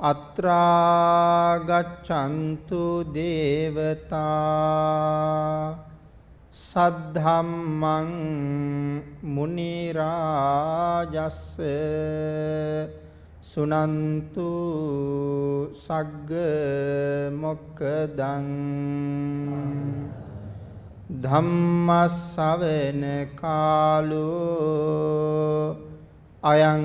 අත්‍රා ගච්ඡන්තු දේවතා සද්ධම්මං මුනි රාජස්ස සුනන්තු සග්ග මොක්කදං ධම්මස්සවෙන කාලෝ අයං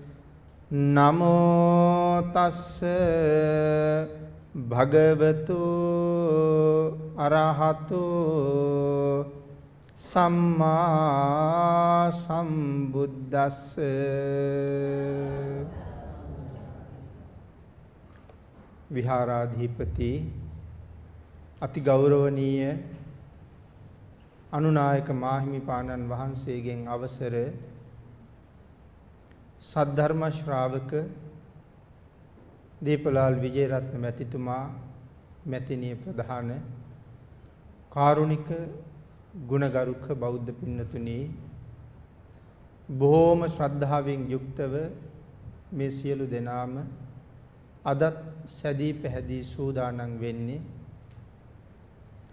නමෝ තස්ස භගවතු අරහතු සම්මා සම්බුද්දස්ස විහාරාධිපති අති ගෞරවනීය අනුනායක මාහිමිපාණන් වහන්සේගෙන් අවසර සද්ධර්ම ශ්‍රාවක දීපලාල් විජේරත්න මැතිතුමා මැතිණිය ප්‍රධාන කාරුණික ගුණගරුක බෞද්ධ පින්නතුනි බොහෝම ශ්‍රද්ධාවෙන් යුක්තව මේ සියලු දෙනාම අදත් සැදී පැහැදී සූදානම් වෙන්නේ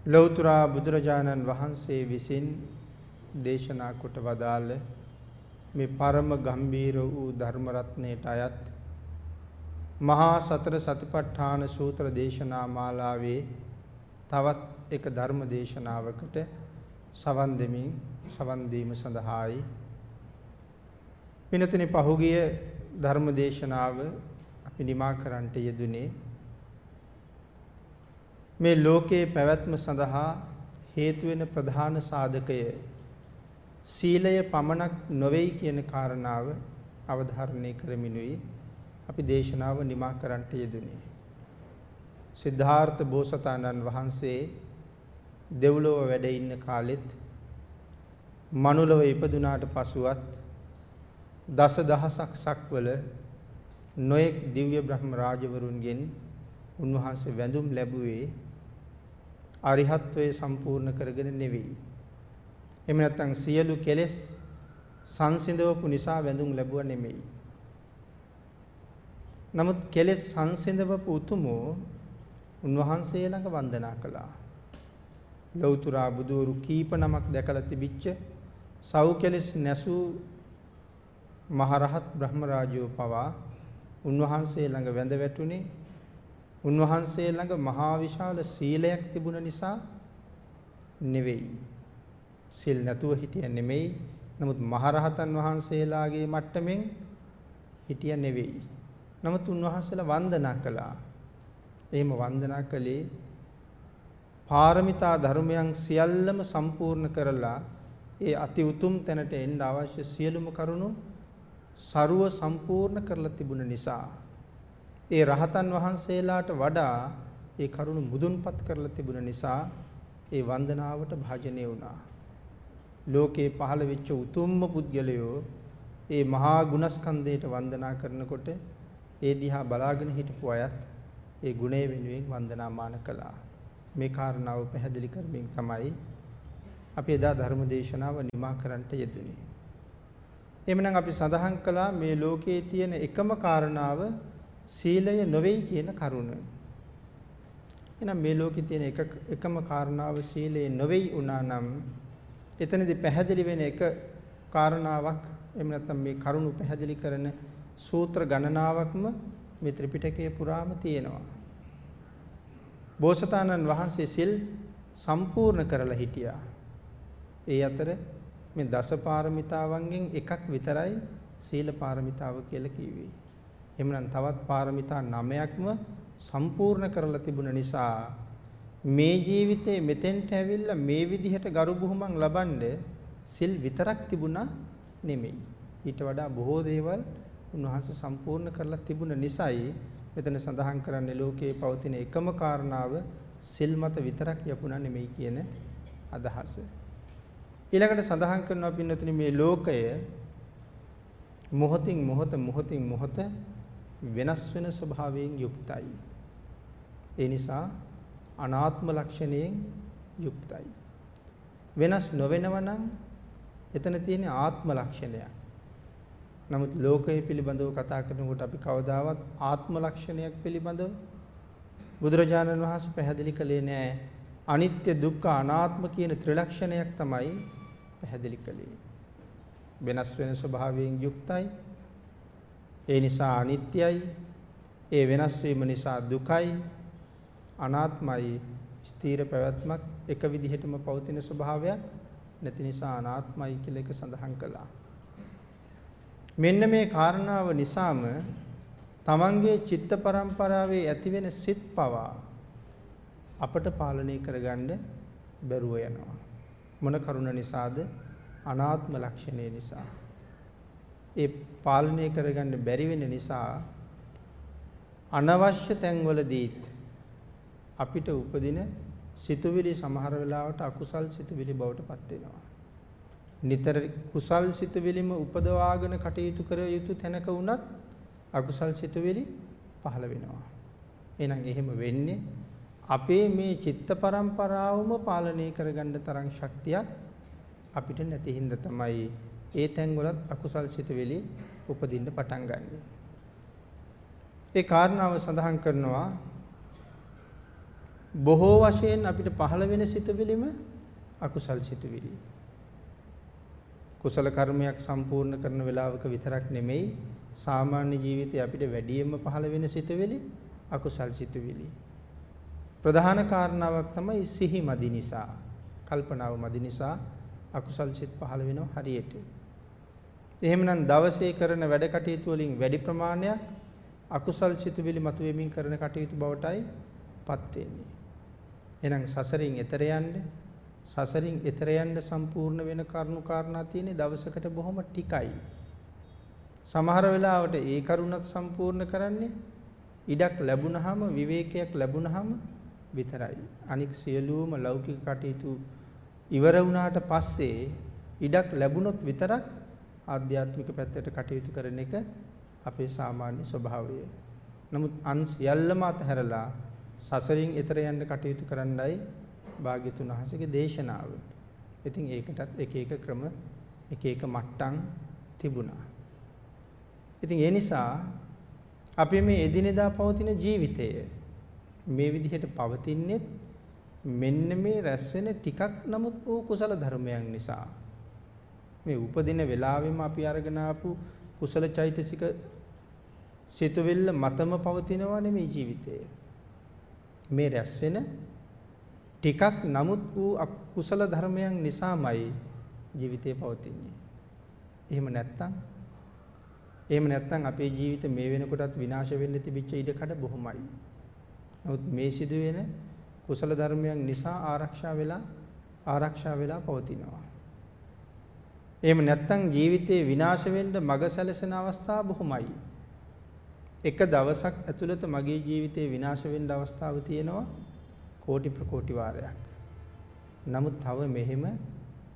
ලෞතර බුදුරජාණන් වහන්සේ විසින් දේශනා කොට වදාළ මේ පරම ගම්බීර වූ ධර්ම රත්නයට අයත් මහා සතර සතිපට්ඨාන සූත්‍ර දේශනා මාලාවේ තවත් එක ධර්ම දේශනාවකට සවන් දෙමින් සවන් දීම සඳහායි. පිනතුනි පහුගිය ධර්ම දේශනාව අපි නිමා කරන්නට යෙදුනේ මේ ලෝකයේ පැවැත්ම සඳහා හේතු වෙන ප්‍රධාන සාධකය සීලය පමණක් නොවේයි කියන කාරණාව අවධාරණය කරමිනුයි අපි දේශනාව නිමා කරන්නට යෙදුනේ. සිද්ධාර්ථ බෝසතාණන් වහන්සේ දෙව්ලොව වැඩ ඉන්න කාලෙත් මනුලව ඉපදුනාට පසුවත් දස දහසක් සක්වල නොයෙක් දිව්‍ය බ්‍රහ්ම රාජවරුන්ගෙන් උන්වහන්සේ වැඳුම් ලැබුවේ අරිහත්වයේ සම්පූර්ණ කරගෙන නෙවෙයි. එහෙම නැත්නම් සියලු කෙලෙස් සංසිඳවපු නිසා වැඳුම් ලැබුවා නෙමෙයි. නමුත් කෙලෙස් සංසිඳවපු උතුමෝ උන්වහන්සේ ළඟ වන්දනා කළා. ලෞතර බුදුරු කීප නමක් දැකලා තිබිච්ච සව් කෙලෙස් නැසූ මහරහත් බ්‍රහ්ම රාජයෝ පවා උන්වහන්සේ ළඟ වැඳ වැටුනේ උන්වහන්සේ ළඟ මහා විශාල සීලයක් තිබුණ නිසා නෙවෙයි. සිල් නැතුව හිටිය නෙමෙයි. නමුත් මහරහතන් වහන්සේලාගේ මට්ටමින් හිටිය නෙවෙයි. නමුත් උන්වහන්සේලා වන්දනා කළා. එහෙම වන්දනා කළේ පාරමිතා ධර්මයන් සියල්ලම සම්පූර්ණ කරලා ඒ අති උතුම් තැනට එන්න අවශ්‍ය සියලුම කරුණු ਸਰුව සම්පූර්ණ කරලා තිබුණ නිසා ඒ රහතන් වහන්සේලාට වඩා ඒ කරුණ මුදුන්පත් කරලා තිබුණ නිසා ඒ වන්දනාවට භාජනය වුණා. ලෝකේ පහළ වෙච්ච උතුම්ම පුද්ගලයෝ ඒ මහා ගුණස්කන්ධයට වන්දනා කරනකොට ඒ දිහා බලාගෙන හිටපු අයත් ඒ ගුණය වෙනුවෙන් වන්දනාමාන කළා. මේ කාරණාව පැහැදිලි කරමින් තමයි අපි එදා ධර්ම දේශනාව නිමා කරන්නට යෙදුනේ. එhmenan අපි සඳහන් කළා මේ ලෝකයේ තියෙන එකම කාරණාව සීලය නොවේයි කියන කරුණ. එහෙනම් මේ ලෝකේ තියෙන එක එකම කාරණාව සීලය නොවේයි වුණා නම් එතනදී පැහැදිලි වෙන එක කාරණාවක් එහෙම නැත්නම් මේ කරුණු පැහැදිලි කරන සූත්‍ර ගණනාවක්ම මේ ත්‍රිපිටකයේ පුරාම තියෙනවා. බෝසතාණන් වහන්සේ සිල් සම්පූර්ණ කරලා හිටියා. ඒ අතර මේ දස පාරමිතාවන්ගෙන් එකක් විතරයි සීල පාරමිතාව කියලා කිව්වේ. එහෙමනම් තවත් පාරමිතා 9ක්ම සම්පූර්ණ කරලා තිබුණ නිසා මේ ජීවිතේ මෙතෙන්ට ඇවිල්ලා මේ විදිහට ගරු බුහුමන් ලබනද සිල් විතරක් තිබුණා නෙමෙයි. ඊට වඩා බොහෝ දේවල් උන්වහන්සේ සම්පූර්ණ කරලා තිබුණ නිසායි මෙතන සඳහන් කරන්නේ ලෝකයේ පවතින එකම කාරණාව සිල් මත විතරක් යපුණා නෙමෙයි කියන අදහස. ඊළඟට සඳහන් කරනවා පින්නතුනි මේ ලෝකය මොහොතින් මොහොත මොහොතින් මොහොත වෙනස් වෙන ස්වභාවයෙන් යුක්තයි. ඒ නිසා අනාත්ම ලක්ෂණයෙන් යුක්තයි. වෙනස් නොවෙනව නම් එතන තියෙන ආත්ම ලක්ෂණයක්. නමුත් ලෝකය පිළිබඳව කතා කරනකොට අපි කවදාවත් ආත්ම ලක්ෂණයක් පිළිබඳව බුදුරජාණන් වහන්සේ පැහැදිලි කළේ නෑ. අනිත්‍ය දුක්ඛ අනාත්ම කියන ත්‍රිලක්ෂණයක් තමයි පැහැදිලි කළේ. වෙනස් වෙන ස්වභාවයෙන් යුක්තයි. ඒ නිසා අනිත්‍යයි. ඒ වෙනස් වීම නිසා දුකයි. අනාත්මයි. ස්ථීර පැවැත්මක් එක විදිහටම පවතින ස්වභාවයක් නැති නිසා අනාත්මයි කියලා එක සඳහන් කළා. මෙන්න මේ කාරණාව නිසාම තමන්ගේ චිත්ත පරම්පරාවේ ඇතිවෙන සිත් පවා අපට පාලනය කරගන්න බැරුව යනවා. මොන කරුණ නිසාද? අනාත්ම ලක්ෂණය නිසා. ඒ පාලනය කරගන්න බැරි වෙන නිසා අනවශ්‍ය තැන්වලදීත් අපිට උපදින සිතුවිලි සමහර වෙලාවට අකුසල් සිතුවිලි බවට පත් වෙනවා. නිතර කුසල් සිතුවිලිම උපදවාගෙන කටයුතු කර යුතු තැනක වුණත් අකුසල් සිතුවිලි පහළ වෙනවා. එහෙනම් එහෙම වෙන්නේ අපේ මේ චිත්ත පරම්පරාවම පාලනය කරගන්න තරම් ශක්තියක් අපිට නැති හින්දා තමයි ඒ තැන්වලත් අකුසල් සිතුවිලි උපදින්න පටන් ගන්නෙ. ඒ කාරණාව සඳහන් කරනවා බොහෝ වශයෙන් අපිට පහළ වෙන සිතුවිලිම අකුසල් සිතුවිලි. කුසල කර්මයක් සම්පූර්ණ කරන වෙලාවක විතරක් නෙමෙයි සාමාන්‍ය ජීවිතේ අපිට වැඩියෙන්ම පහළ වෙන සිතුවිලි අකුසල් සිතුවිලි. ප්‍රධාන කාරණාවක් තමයි සිහි මදි නිසා, කල්පනාව මදි නිසා අකුසල් සිත් පහළ වෙනවා හරියට. එහෙමනම් දවසේ කරන වැඩ කටයුතු වලින් වැඩි ප්‍රමාණයක් අකුසල් සිතුවිලි මතුවෙමින් කරන කටයුතු බවටයි පත් වෙන්නේ. එහෙනම් සසරින් එතර යන්න සසරින් එතර යන්න සම්පූර්ණ වෙන කරුණු කාරණා තියෙන්නේ දවසකට බොහොම ටිකයි. සමහර වෙලාවට ඒ කරුණත් සම්පූර්ණ කරන්නේ ඉඩක් ලැබුණාම විවේකයක් ලැබුණාම විතරයි. අනික සියලුම ලෞකික කටයුතු ඉවර වුණාට පස්සේ ඉඩක් ලැබුණොත් විතරක් ආධ්‍යාත්මික පැත්තට කටයුතු කරන එක අපේ සාමාන්‍ය ස්වභාවය. නමුත් අන් සියල්ලම අතහැරලා සසරින් එතර යන්න කටයුතු කරන්නයි භාග්‍යතුන් වහන්සේගේ දේශනාව. ඉතින් ඒකටත් එක එක ක්‍රම එක එක මට්ටම් තිබුණා. ඉතින් ඒ නිසා අපි මේ එදිනෙදා පවතින ජීවිතය මේ විදිහට පවතින්නේ මෙන්න මේ රැස් වෙන ටිකක් නමුත් වූ කුසල ධර්මයන් නිසා මේ උපදින වෙලාවෙම අපි අරගෙන ආපු කුසල චෛතසික සිතුවිල්ල මතම පවතිනවා නෙමේ ජීවිතය මේ රැස් වෙන ටිකක් නමුත් වූ අකුසල ධර්මයන් නිසාමයි ජීවිතේ පවතින්නේ එහෙම නැත්තම් එහෙම නැත්නම් අපේ ජීවිත මේ වෙනකොටත් විනාශ වෙන්න තිබිච්ච ඉඩකඩ බොහොමයි. නමුත් මේ සිදුවෙන කුසල ධර්මයන් නිසා ආරක්ෂා වෙලා ආරක්ෂා වෙලා පවතිනවා. එහෙම නැත්නම් ජීවිතේ විනාශ වෙන්න මග සැලසෙන අවස්ථා බොහොමයි. එක දවසක් ඇතුළත මගේ ජීවිතේ විනාශ වෙන්න අවස්ථාව තියෙනවා කෝටි ප්‍රකෝටි වාරයක්. නමුත් තව මෙහෙම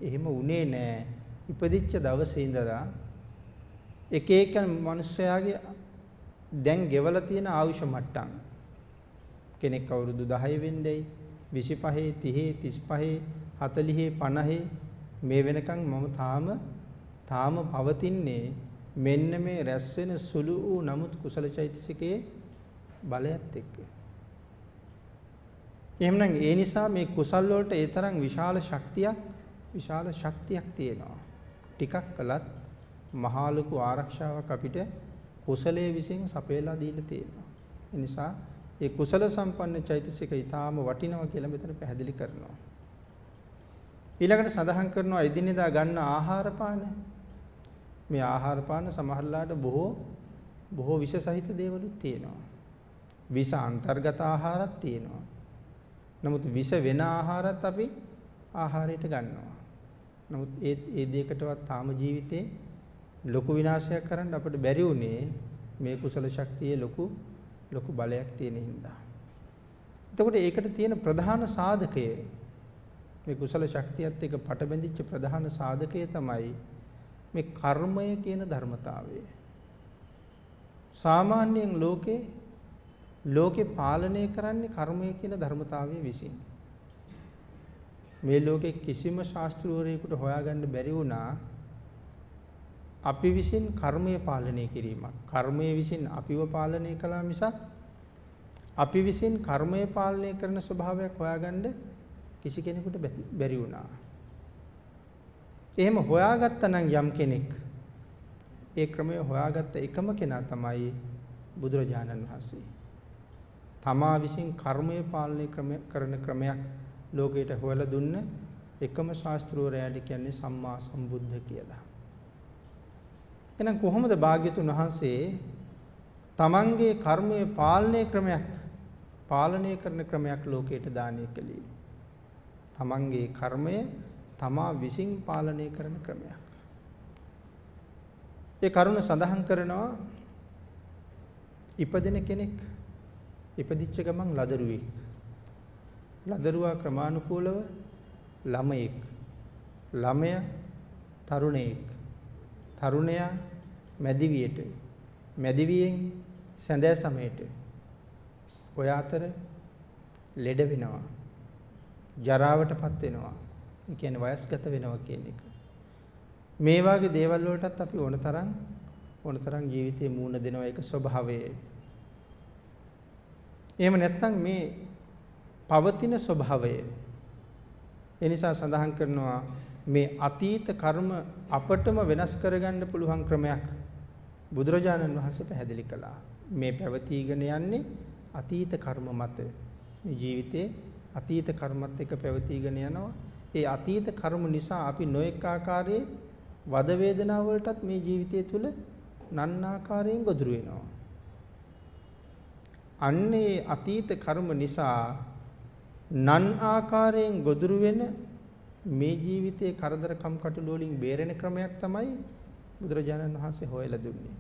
එහෙම උනේ නෑ. ඉපදිච්ච දවසේ ඉඳලා එක එක මිනිස්සයාගේ දැන් ගෙවලා තියෙන ආයුෂ මට්ටම් කෙනෙක් අවුරුදු 10 වෙන්දයි 25 30 35 40 50 මේ වෙනකන් මම තාම තාම පවතින්නේ මෙන්න මේ රැස් වෙන සුළු වූ නමුත් කුසල චෛතසිකයේ බලයත් එක්ක. එහෙමනම් ඒ නිසා මේ කුසල් වලට ඒ තරම් විශාල ශක්තියක් විශාල ශක්තියක් තියෙනවා. ටිකක් කළත් මහා ලොකු ආරක්ෂාවක් අපිට කුසලයේ විසින් සපයලා දීලා තියෙනවා. ඒ නිසා ඒ කුසල සම්පන්න චෛතසික ඊටාම වටිනවා කියලා මෙතන පැහැදිලි කරනවා. ඊළඟට සඳහන් කරනවා එදිනෙදා ගන්න ආහාර පාන. මේ ආහාර පාන සමහරලාට බොහෝ බොහෝ විෂ සහිත දේවලුත් තියෙනවා. විෂ අන්තර්ගත ආහාරත් තියෙනවා. නමුත් විෂ වෙන ආහාරත් අපි ආහාරයට ගන්නවා. නමුත් ඒ ඒ දෙයකටවත් තාම ජීවිතේ ලොකු විනාශයක් කරන්න අපිට බැරි වුණේ මේ කුසල ශක්තියේ ලොකු ලොකු බලයක් තියෙන හින්දා. එතකොට ඒකට තියෙන ප්‍රධාන සාධකය මේ කුසල ශක්තියත් එක්ක පටබැඳිච්ච ප්‍රධාන සාධකය තමයි මේ කර්මය කියන ධර්මතාවය. සාමාන්‍යයෙන් ලෝකේ ලෝකේ පාලනය කරන්නේ කර්මය කියන ධර්මතාවය විසින්. මේ ලෝකේ කිසිම ශාස්ත්‍රූවරයෙකුට හොයාගන්න බැරි වුණා අපි විසින් කර්මය පාලනය කිරීමක්. කර්මය විසින් අපිව පාලනය කළා මිසක් අපි විසින් කර්මය පාලනය කරන ස්වභාවයක් හොයාගන්න කිසි කෙනෙකුට බැරි වුණා. එහෙම හොයාගත්තා නම් යම් කෙනෙක් ඒ ක්‍රමය හොයාගත්ත එකම කෙනා තමයි බුදුරජාණන් වහන්සේ. තමා විසින් කර්මය පාලනය කරන ක්‍රමයක් ලෝකයට හොයලා දුන්න එකම ශාස්ත්‍රෝරයාට කියන්නේ සම්මා සම්බුද්ධ කියලා. එහෙනම් කොහොමද භාග්‍යතුන් වහන්සේ තමන්ගේ කර්මයේ පාලනය ක්‍රමයක් පාලනය කරන ක්‍රමයක් ලෝකයට දානය කළේ? තමන්ගේ කර්මය තමා විසින් පාලනය කරන ක්‍රමයක්. ඒ කරුණ සඳහන් කරනවා ඉපදෙන කෙනෙක් ඉපදිච්ච ගමන් ලදරුවෙක්. ලදරුවා ක්‍රමානුකූලව ළමයෙක්. ළමයා තරුණයෙක්. තරුණයා මැදිවියට. මැදිවියෙන් සැඳෑ සමයට. ඔය අතර ලෙඩ වෙනවා. ජරාවටපත් වෙනවා. ඒ කියන්නේ වයස්ගත වෙනවා කියන එක. මේ වගේ දේවල් වලටත් අපි ඕන තරම් ඕන තරම් ජීවිතේ මූණ දෙනවා ඒක ස්වභාවය. එහෙම නැත්නම් මේ පවතින ස්වභාවය. ඒ නිසා සඳහන් කරනවා මේ අතීත කර්ම අපටම වෙනස් කරගන්න පුළුවන් ක්‍රමයක් බුදුරජාණන් වහන්සේ පැහැදිලි කළා. මේ පැවතීගෙන යන්නේ අතීත කර්ම මත. මේ ජීවිතේ අතීත කර්මත් එක්ක පැවතීගෙන යනවා. ඒ අතීත කර්ම නිසා අපි නොඑක ආකාරයේ වද වේදනා වලටත් මේ ජීවිතය තුළ නන්නාකාරයෙන් ගොදුරු වෙනවා. අන්නේ අතීත කර්ම නිසා නන් ආකාරයෙන් ගොදුරු වෙන මේ ජීවිතයේ කරදරකම් කටළු වලින් බේරෙන ක්‍රමයක් තමයි බුදුරජාණන් වහන්සේ හොයලා දුන්නේ.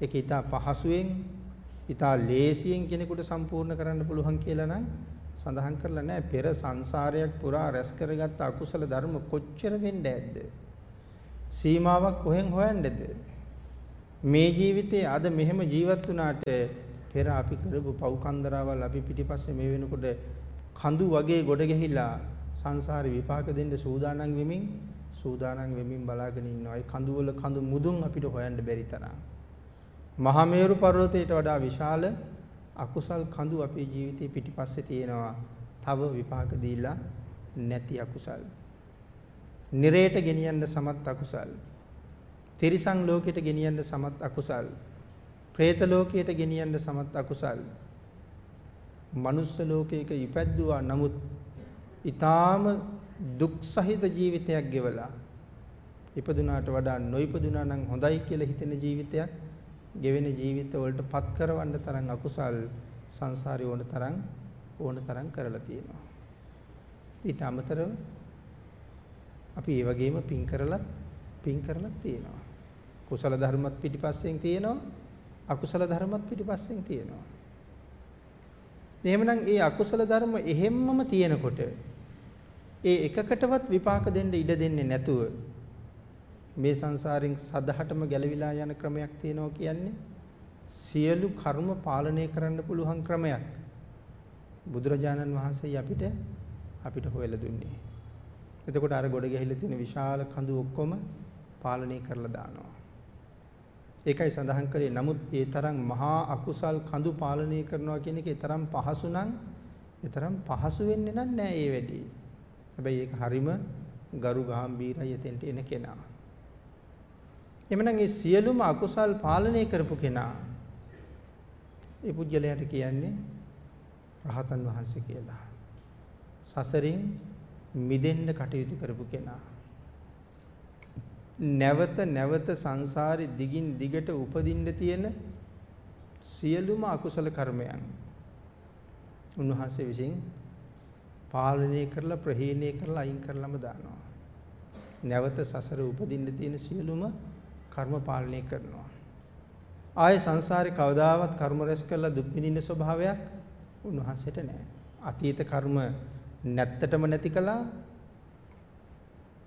ඒක ඊට පහසුවෙන් ඊට ලේසියෙන් කෙනෙකුට සම්පූර්ණ කරන්න පුළුවන් කියලා නම් සඳහන් කරලා නැහැ. පෙර සංසාරයක් පුරා රැස් කරගත් අකුසල ධර්ම කොච්චර වෙන්න ඇද්ද? සීමාවක් කොහෙන් හොයන්නද? මේ ජීවිතේ අද මෙහෙම ජීවත් වුණාට පෙර අපි කරපු පව් කන්දරාවල් අපි පිටිපස්සේ මේ වෙනකොට කඳු වගේ ගොඩ ගැහිලා සංසාරේ විපාක දෙන්න සූදානම් වෙමින් සූදානම් වෙමින් බලාගෙන ඉන්නවා. ඒ කඳු වල කඳු මුදුන් අපිට හොයන්න බැරි තරම්. මහා මේරු පර්වතයට වඩා විශාල අකුසල් කඳු අපේ ජීවිතේ පිටිපස්සේ තියෙනවා. තව විපාක දීලා නැති අකුසල්. නිරේට ගෙනියන්න සමත් අකුසල්. තිරිසන් ලෝකෙට ගෙනියන්න සමත් අකුසල්. പ്രേත ලෝකයට ගෙනියන්න සමත් අකුසල්. මනුස්ස ලෝකයක ඉපැද්දුවා නමුත් ඊටාම දුක් සහිත ජීවිතයක් ගෙවලා ඉපදුනාට වඩා නොඉපදුනා නම් හොඳයි කියලා හිතෙන ජීවිතයක් ගෙවෙන ජීවිත වලට පත් කරවන්න තරම් අකුසල් සංසාරේ ඕන තරම් ඕන තරම් කරලා තියෙනවා. ඊට අමතරව අපි ඒ වගේම පින් කරලත් පින් කරලත් තියෙනවා. කුසල ධර්මත් පිටිපස්සෙන් තියෙනවා. අකුසල ධර්මත් පිටිපස්සෙන් තියෙනවා. එහෙමනම් ඒ අකුසල ධර්ම එහෙම්මම තියෙනකොට ඒ එකකටවත් විපාක දෙන්න ඉඩ දෙන්නේ නැතුව මේ සංසාරෙන් සදහටම ගැලවිලා යන ක්‍රමයක් තියෙනවා කියන්නේ සියලු කර්ම පාලනය කරන්න පුළුවන් ක්‍රමයක් බුදුරජාණන් වහන්සේ අපිට අපිට හොයලා දුන්නේ. එතකොට අර ගොඩ ගැහිලා තියෙන විශාල කඳු ඔක්කොම පාලනය කරලා දානවා. ඒකයි සඳහන් කළේ නමුත් ඒ තරම් මහා අකුසල් කඳු පාලනය කරනවා කියන එක ඒ තරම් පහසු නම් ඒ තරම් පහසු වෙන්නේ නැහැ ඒ වැඩේ. හැබැයි ඒක හරිම ගරු ගාම්භීරයි එතෙන්ට එන කෙනා. එමනම් මේ සියලුම අකුසල් පාලනය කරපු කෙනා ඒ පුජ්‍යලයට කියන්නේ රහතන් වහන්සේ කියලා. සසරින් මිදෙන්න කටයුතු කරපු කෙනා. නැවත නැවත සංසාරේ දිගින් දිගට උපදින්න තියෙන සියලුම අකුසල කර්මයන් උන්වහන්සේ විසින් පාලනය කරලා ප්‍රහීණය කරලා අයින් කරලම දානවා. නැවත සසර උපදින්න තියෙන සියලුම කර්ම පාලනය කරනවා. ආයේ සංසාරේ කවදාවත් කර්ම රැස් කරලා දුක් විඳින්න ස්වභාවයක් උන්වහන්සේට නැහැ. අතීත කර්ම නැත්තටම නැති කළා.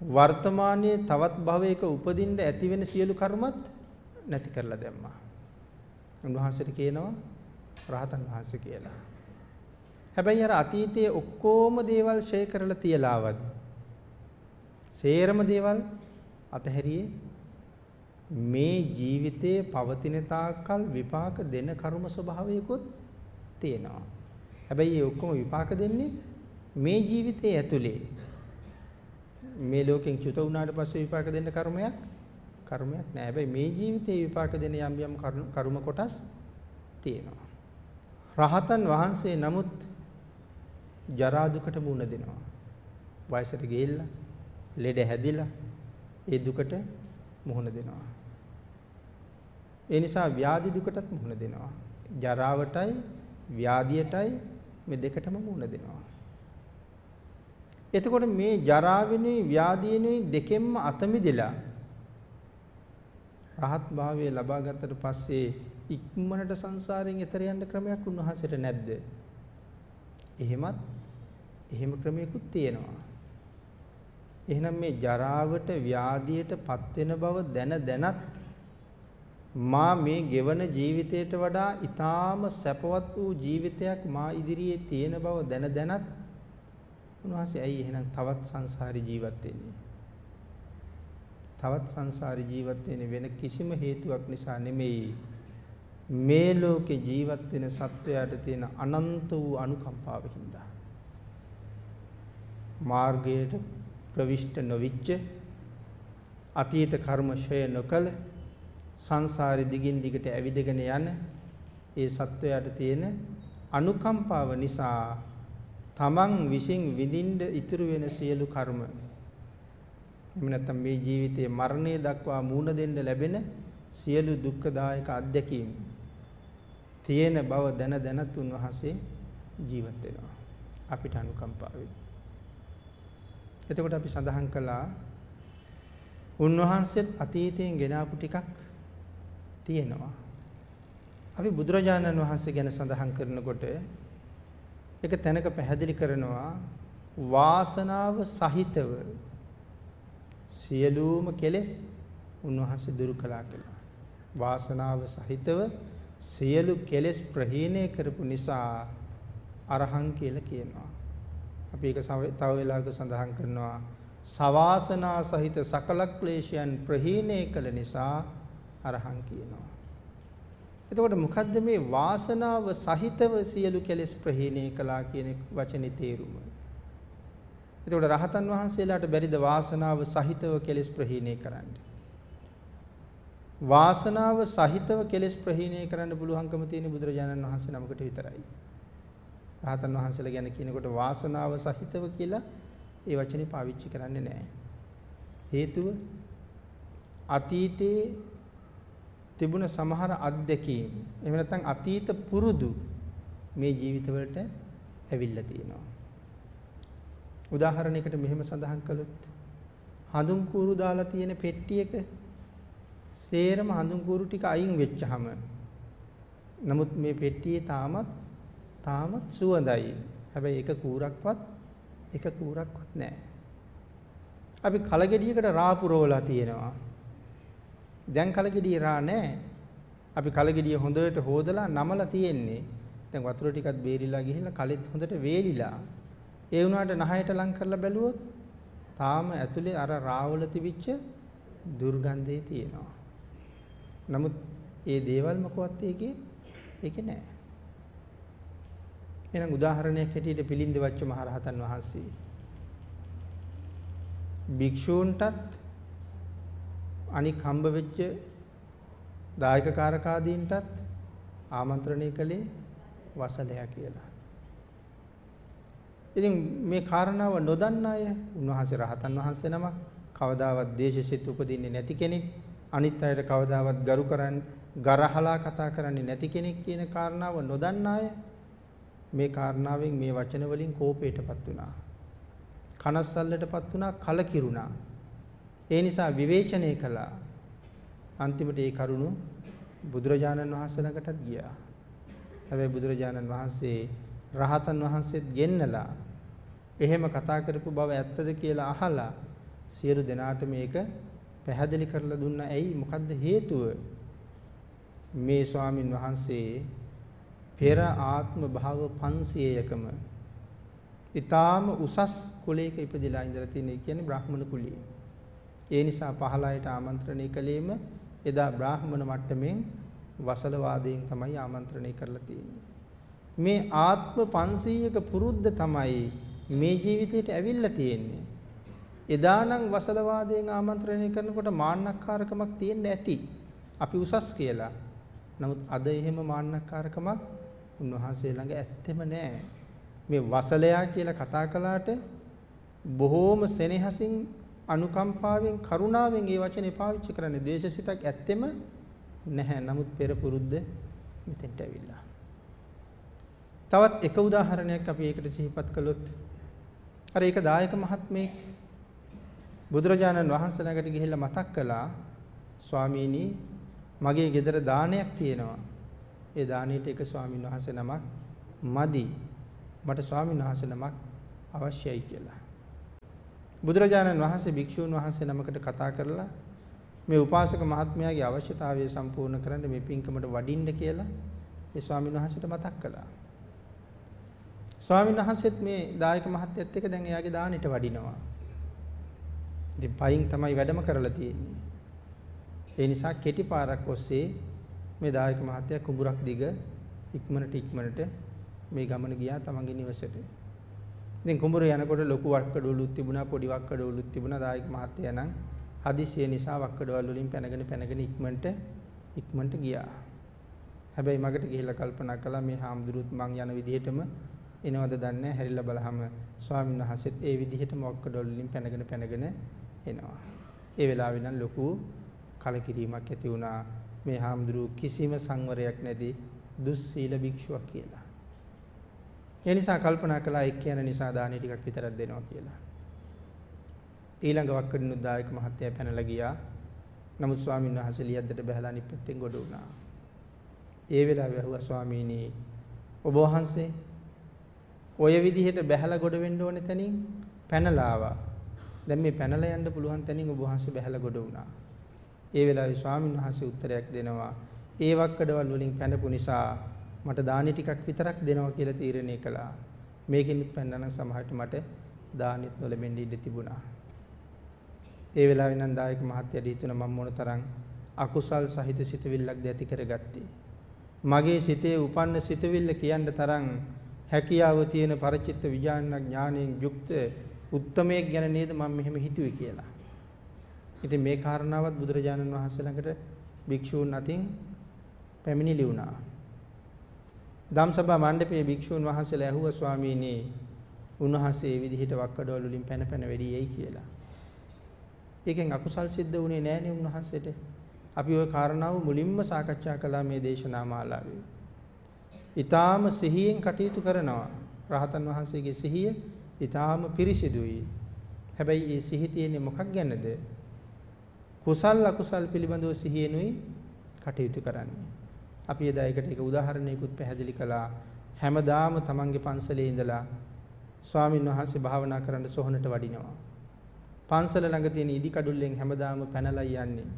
වර්තමානයේ තවත් භවයක උපදින්න ඇති වෙන සියලු කර්මත් නැති කරලා දැම්මා. උන්වහන්සේට කියනවා රහතන් වහන්සේ කියලා. හැබැයි අර අතීතයේ ඔක්කොම දේවල් ෂේ කරලා තියලාවද? සේරම දේවල් අතහැරියේ මේ ජීවිතයේ පවතින තාක්කල් විපාක දෙන කර්ම ස්වභාවයකුත් තියෙනවා. හැබැයි ඒ ඔක්කොම විපාක දෙන්නේ මේ ජීවිතයේ ඇතුලේ. මේ ලෝකෙන් චුත වුණාට පස්සේ විපාක දෙන්න කර්මයක් කර්මයක් නෑ. හැබැයි මේ ජීවිතේ විපාක දෙන යම් යම් කර්ම කොටස් තියෙනවා. රහතන් වහන්සේ නමුත් ජරා දුකට මුහුණ දෙනවා. වයසට ගිහිල්ලා ලෙඩ හැදිලා ඒ දුකට මුහුණ දෙනවා. ඒ නිසා ව්‍යාධි දුකටත් මුහුණ දෙනවා. ජරාවටයි ව්‍යාධියටයි මේ දෙකටම මුහුණ දෙනවා. එතකොට මේ ජරාවෙනුයි ව්‍යාධියෙනුයි දෙකෙන්ම අත මිදෙලා රහත් භාවය ලබා ගත්තට පස්සේ ඉක්මනට සංසාරයෙන් එතර යන්න ක්‍රමයක් උන්වහන්සේට නැද්ද? එහෙමත් එහෙම ක්‍රමයකුත් තියෙනවා. එහෙනම් මේ ජරාවට ව්‍යාධියට පත් වෙන බව දැන දැනත් මා මේ ගෙවන ජීවිතයට වඩා ඊටාම සැපවත් වූ ජීවිතයක් මා ඉදිරියේ තියෙන බව දැන දැනත් උන්වහන්සේ ඇයි එහෙනම් තවත් සංසාරේ ජීවත් වෙන්නේ? තවත් සංසාරේ ජීවත් වෙන්නේ වෙන කිසිම හේතුවක් නිසා නෙමෙයි. මේ ලෝකේ ජීවත් වෙන සත්වයාට තියෙන අනන්ත වූ අනුකම්පාව හින්දා. මාර්ගයට ප්‍රවිෂ්ඨ නොවිච්ච අතීත කර්ම ෂය නොකල සංසාරේ දිගින් දිගට ඇවිදගෙන යන ඒ සත්වයාට තියෙන අනුකම්පාව නිසා තමන් විසින් විඳින්න ඉතුරු වෙන සියලු කර්ම. එහෙම නැත්නම් මේ ජීවිතයේ මරණය දක්වා මූණ දෙන්න ලැබෙන සියලු දුක්ඛදායක අත්දැකීම් තියෙන බව දැන දැනත් උන්වහන්සේ ජීවත් වෙනවා. අපිට අනුකම්පාවෙන් එතකොට අපි සඳහන් කළා උන්වහන්සේත් අතීතයෙන් ගෙනාපු ටිකක් තියෙනවා. අපි බුදුරජාණන් වහන්සේ ගැන සඳහන් කරනකොට එක තැනක පැහැදිලි කරනවා වාසනාව සහිතව සියලුම කෙලෙස් උන්වහන්සේ දුරු කළා කියලා. වාසනාව සහිතව සියලු කෙලෙස් ප්‍රහීණය කරපු නිසා අරහං කියලා කියනවා. අපි ඒක තව වෙලාවක සඳහන් කරනවා සවාසනා සහිත සකල ක්ලේශයන් ප්‍රහීණය කළ නිසා අරහං කියනවා. එතකොට මොකද්ද මේ වාසනාව සහිතව සියලු කෙලෙස් ප්‍රහීණය කළා කියන වචනේ තේරුම? එතකොට රහතන් වහන්සේලාට බැරිද වාසනාව සහිතව කෙලෙස් ප්‍රහීණය කරන්න? වාසනාව සහිතව කෙලෙස් ප්‍රහීණය කරන්න පුළුවන්කම තියෙන බුදුරජාණන් වහන්සේ නමකට විතරයි. රහතන් වහන්සේලා ගැන කියනකොට වාසනාව සහිතව කියලා ඒ වචනේ පාවිච්චි කරන්නේ නැහැ. හේතුව අතීතයේ තිබුණ සමහර අත්දැකීම් එහෙම නැත්නම් අතීත පුරුදු මේ ජීවිතවලට ඇවිල්ලා තියෙනවා. උදාහරණයකට මෙහෙම සඳහන් කළොත් හඳුන් කූරු දාලා තියෙන පෙට්ටියක සේරම හඳුන් කූරු ටික අයින් වෙච්චහම නමුත් මේ පෙට්ටියේ තාමත් තාමත් සුවඳයි. හැබැයි එක කූරක්වත් එක කූරක්වත් නැහැ. අපි කලගෙඩියකට රා පුරවලා තියෙනවා. දැන් කලගෙඩිය රා නැහැ. අපි කලගෙඩිය හොඳට හොදලා නමලා තියෙන්නේ. දැන් වතුර ටිකක් බේරිලා ගිහිල්ලා කලෙත් හොඳට වේලිලා. ඒ වුණාට නහයට ලං කරලා බැලුවොත් තාම ඇතුලේ අර රාවල තිබිච්ච දුර්ගන්ධය තියෙනවා. නමුත් ඒ දේවල් මොකවත් ඒකේ ඒකේ නැහැ. එහෙනම් උදාහරණයක් හැටියට පිළිඳ වච්ච මහරහතන් වහන්සේ භික්ෂූන්ටත් අනික් හම්බ වෙච්ච දායක කාරකාදීන්ටත් ආමන්ත්‍රණය කළේ වසලයා කියලා. ඉතින් මේ කාරණාව නොදන්න අය උන්වහන්සේ රහතන් වහන්සේ නමක් කවදාවත් දේශසිත උපදින්නේ නැති කෙනෙක් අනිත් අයට කවදාවත් ගරු කරන්නේ ගරහලා කතා කරන්නේ නැති කෙනෙක් කියන කාරණාව නොදන්න අය මේ කාරණාවෙන් මේ වචන වලින් කෝපයටපත් වුණා. කනස්සල්ලටපත් වුණා, කලකිරුණා. ඒ නිසා විවේචනය කළා. අන්තිමට ඒ කරුණ බුදුරජාණන් වහන්සේ ළඟටත් ගියා. හැබැයි බුදුරජාණන් වහන්සේ රහතන් වහන්සේත් ගෙන්නලා එහෙම කතා කරපු බව ඇත්තද කියලා අහලා සියලු දෙනාට මේක පැහැදිලි කරලා දුන්නා. ඇයි මොකද්ද හේතුව? මේ ස්වාමින් වහන්සේ පෙර ආත්ම භාව 500කම ඊටාම උසස් කුලයක ඉපදිලා ඉඳලා තියෙන කියන්නේ බ්‍රාහ්මණ කුලිය. ඒ නිසා පහළයට ආමන්ත්‍රණය කළේම එදා බ්‍රාහ්මණ මට්ටමින් වසල වාදයෙන් තමයි ආමන්ත්‍රණය කරලා තියෙන්නේ. මේ ආත්ම 500ක පුරුද්ද තමයි මේ ජීවිතේට ඇවිල්ලා තියෙන්නේ. එදානම් වසල වාදයෙන් ආමන්ත්‍රණය කරනකොට මාන්නක්කාරකමක් තියෙන්න ඇති. අපි උසස් කියලා. නමුත් අද එහෙම මාන්නක්කාරකමක් උන්වහන්සේ ළඟ ඇත්තෙම නෑ. මේ වසලයා කියලා කතා කළාට බොහෝම සෙනෙහසින් අනුකම්පාවෙන් කරුණාවෙන් ඒ වචනේ පාවිච්චි කරන්නේ ද්වේෂසිතක් ඇත්තෙම නැහැ. නමුත් පෙර පුරුද්ද මෙතෙන්ට ඇවිල්ලා. තවත් එක උදාහරණයක් අපි ඒකට සිහිපත් කළොත් අර ඒක දායක මහත්මේ බුදුරජාණන් වහන්සේ ළඟට ගිහිල්ලා මතක් කළා ස්වාමීනි මගේ ගෙදර දානයක් තියෙනවා. ඒ දානෙට එක ස්වාමීන් වහන්සේ නමක් මදි. මට ස්වාමීන් වහන්සේ නමක් අවශ්‍යයි කියලා. බුදුරජාණන් වහන්සේ භික්ෂූන් වහන්සේ නමකට කතා කරලා මේ උපාසක මහත්මයාගේ අවශ්‍යතාවය සම්පූර්ණ කරන්න මේ පින්කමට වඩින්න කියලා ඒ ස්වාමීන් වහන්සේට මතක් කළා. ස්වාමීන් වහන්සේත් මේ දායක මහත්තයත් එක්ක දැන් එයාගේ දානෙට වඩිනවා. ඉතින් පයින් තමයි වැඩම කරලා තියෙන්නේ. ඒ නිසා කෙටි පාරක් ඔස්සේ මේ දායක මහත්තයා කුඹුරක් දිග ඉක්මනට ඉක්මනට මේ ගමන ගියා තමන්ගේ නිවසට. ඉතින් කුඹුර යනකොට ලොකු වක්කඩවලුත් තිබුණා පොඩි වක්කඩවලුත් තිබුණා දායක මහත්තයා නම් හදිසිය නිසා වක්කඩවල වලින් පැනගෙන පැනගෙන ඉක්මනට ඉක්මනට ගියා. හැබැයි මගට ගිහිල්ලා කල්පනා කළා මේ හාමුදුරුවොත් මං යන විදිහටම එනවද දන්නේ හැරිලා බලහම ස්වාමීන් වහන්සේත් ඒ විදිහටම වක්කඩවල වලින් පැනගෙන පැනගෙන එනවා. ඒ වෙලාවේ නම් ලොකු කලකිරීමක් ඇති වුණා මේ හාමුදුරුව කිසිම සංවරයක් නැති දුස්සීල භික්ෂුවක් කියලා. ඒ නිසා කල්පනා කළා එක් කියන නිසා දානි ටිකක් විතරක් දෙනවා කියලා. ඊළඟ වක්කඩිනු දායක මහත්තයා පැනලා ගියා. නමුත් ස්වාමීන් වහන්සේ ලියද්දට බහැලා අනිත් පැත්තෙන් ගොඩ වුණා. ඒ වෙලාවේ ඇහුවා ස්වාමීනි ඔබ වහන්සේ ඔය විදිහට බහැලා ගොඩ වෙන්න ඕනේ තැනින් පැනලා ආවා. දැන් මේ පැනලා යන්න පුළුවන් තැනින් ඔබ වහන්සේ බහැලා ගොඩ වුණා. ඒ වෙලාවේ ස්වාමීන් වහන්සේ උත්තරයක් දෙනවා. ඒ වක්කඩවල වලින් පැනපු නිසා මට දානි ටිකක් විතරක් දෙනවා කියලා තීරණය කළා. මේකෙනුත් පැනනනම් සමහරට මට දානෙත් නොලැබෙන්න ඉඩ තිබුණා. ඒ වෙලාවේ නම් දායක මහත්තයා දීතුන මම මොන තරම් අකුසල් සහිත සිතවිල්ලක්ද ඇති කරගත්තේ. මගේ සිතේ උපන්න සිතවිල්ල කියන්න තරම් හැකියාව තියෙන පරචිත්ත විඥාන ඥාණයෙන් යුක්ත උත්තමයෙක් ගැන නේද මම මෙහෙම හිතුවේ කියලා. ඉතින් මේ කාරණාවත් බුදුරජාණන් වහන්සේ ළඟට භික්ෂූන් අතින් පැමිණිලි වුණා. ධම්සභා මණ්ඩපයේ භික්ෂූන් වහන්සේලා ඇහුවා ස්වාමීනි උන්වහන්සේ මේ විදිහට වක්කඩවල වලින් පැන පැන වැඩි යයි කියලා. ඒකෙන් අකුසල් සිද්ධ වුණේ නෑනේ උන්වහන්සේට. අපි ওই කාරණාව මුලින්ම සාකච්ඡා කළා මේ දේශනා මාලාවේ. ඊටාම සිහියෙන් කටයුතු කරනවා. රහතන් වහන්සේගේ සිහිය ඊටාම පිරිසිදුයි. හැබැයි මේ සිහි තියෙන්නේ මොකක් ගැනද? කුසල් අකුසල් පිළිබඳව සිහියෙනුයි කටයුතු කරන්නේ. අපි එදා එකට එක උදාහරණයකුත් පැහැදිලි කළා. හැමදාම තමන්ගේ පන්සලේ ඉඳලා ස්වාමින් වහන්සේ භාවනා කරන්න සොහනට වඩිනවා. පන්සල ළඟ තියෙන ඉදි කඩුල්ලෙන් හැමදාම පැනලා යන්නේ.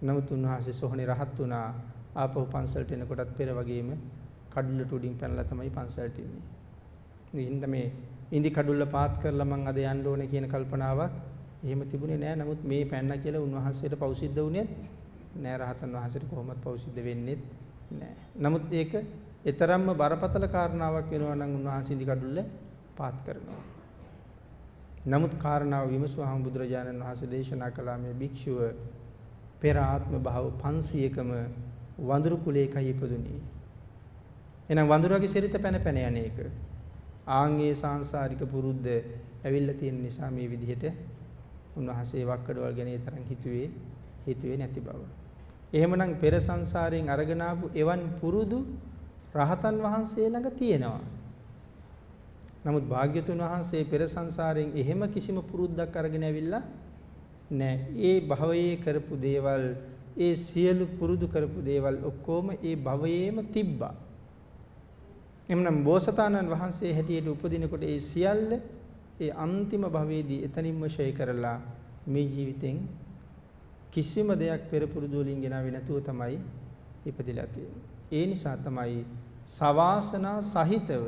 නමුත් උන්වහන්සේ සොහනේ රහත් වුණා. ආපහු පන්සලට එනකොටත් පෙර වගේම කඩුල්ලට උඩින් පැනලා තමයි පන්සලට ඉන්නේ. ඉතින් මේ ඉදි කඩුල්ල පාත් කරලා මං අද යන්න ඕනේ කියන කල්පනාවක් එහෙම තිබුණේ නෑ. නමුත් මේ පැන්න කියලා උන්වහන්සේට පෞසිද්ධ වුණෙත් නෑ. රහතන් වහන්සේට කොහොමද පෞසිද්ධ වෙන්නේත් නෑ. නමුත් ඒක ඊතරම්ම බරපතල කාරණාවක් වෙනවා නම් උන්වහන්සේ ඉදි කඩුල්ල පාත් කරනවා. නමුත් කාරණාව විමසුවාම බුදුරජාණන් වහන්සේ දේශනා කළා මේ භික්ෂුව පෙර ආත්ම භාව 500කම වඳුරු කුලයකයි ඉපදුනේ. එහෙනම් වඳුරගේ සිරිත පැන පැන යන එක. ආන්ගේ සාංශාරික පුරුද්ද ඇවිල්ලා තියෙන නිසා මේ විදිහට උන්වහන්සේ වක්කඩවල් ගැන ඒ තරම් හිතුවේ හිතුවේ නැති බව. එහෙමනම් පෙර සංසාරයෙන් අරගෙන ආපු එවන් පුරුදු රහතන් වහන්සේ ළඟ තියෙනවා. නමුත් භාග්‍යතුන් වහන්සේ පෙර සංසාරයෙන් එහෙම කිසිම පුරුද්දක් අරගෙන ඇවිල්ලා නෑ. ඒ භවයේ කරපු දේවල් ඒ සියලු පුරුදු කරපු දේවල් ඔක්කොම ඒ භවයේම තිබ්බා. එම්නම් බෝසතාණන් වහන්සේ හැටියට උපදිනකොට ඒ සියල්ල ඒ අන්තිම භවයේදී එතනින්ම ෂේ කරලා මේ ජීවිතෙන් කිසිම දෙයක් පෙර පුරුදු වලින් ගෙනාවේ නැතුව තමයි ඉපදිලා තියෙන්නේ. ඒ නිසා තමයි සවාසනා සහිතව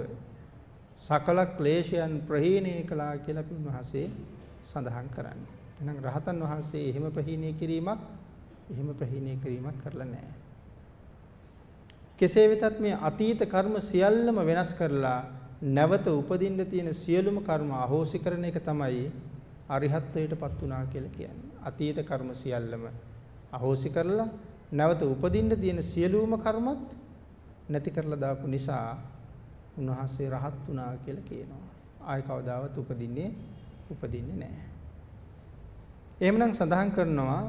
සකල ක්ලේශයන් ප්‍රහීණය කළා කියලා අපි උන්වහන්සේ සඳහන් කරන්නේ. එහෙනම් රහතන් වහන්සේ එහෙම ප්‍රහීණය කිරීමක් එහෙම ප්‍රහීණය කිරීමක් කරලා නැහැ. කෙසේ වෙතත් මේ අතීත කර්ම සියල්ලම වෙනස් කරලා නැවත උපදින්න තියෙන සියලුම කර්ම අහෝසි කරන එක තමයි අරිහත්ත්වයටපත් වුණා කියලා කියන්නේ. අතීත කර්ම සියල්ලම අහෝසි කරලා නැවත උපදින්න තියෙන සියලුම කර්මත් නැති කරලා දාපු නිසා උන්වහන්සේ රහත් වුණා කියලා කියනවා. ආයි කවදාවත් උපදින්නේ උපදින්නේ නැහැ. එහෙමනම් සඳහන් කරනවා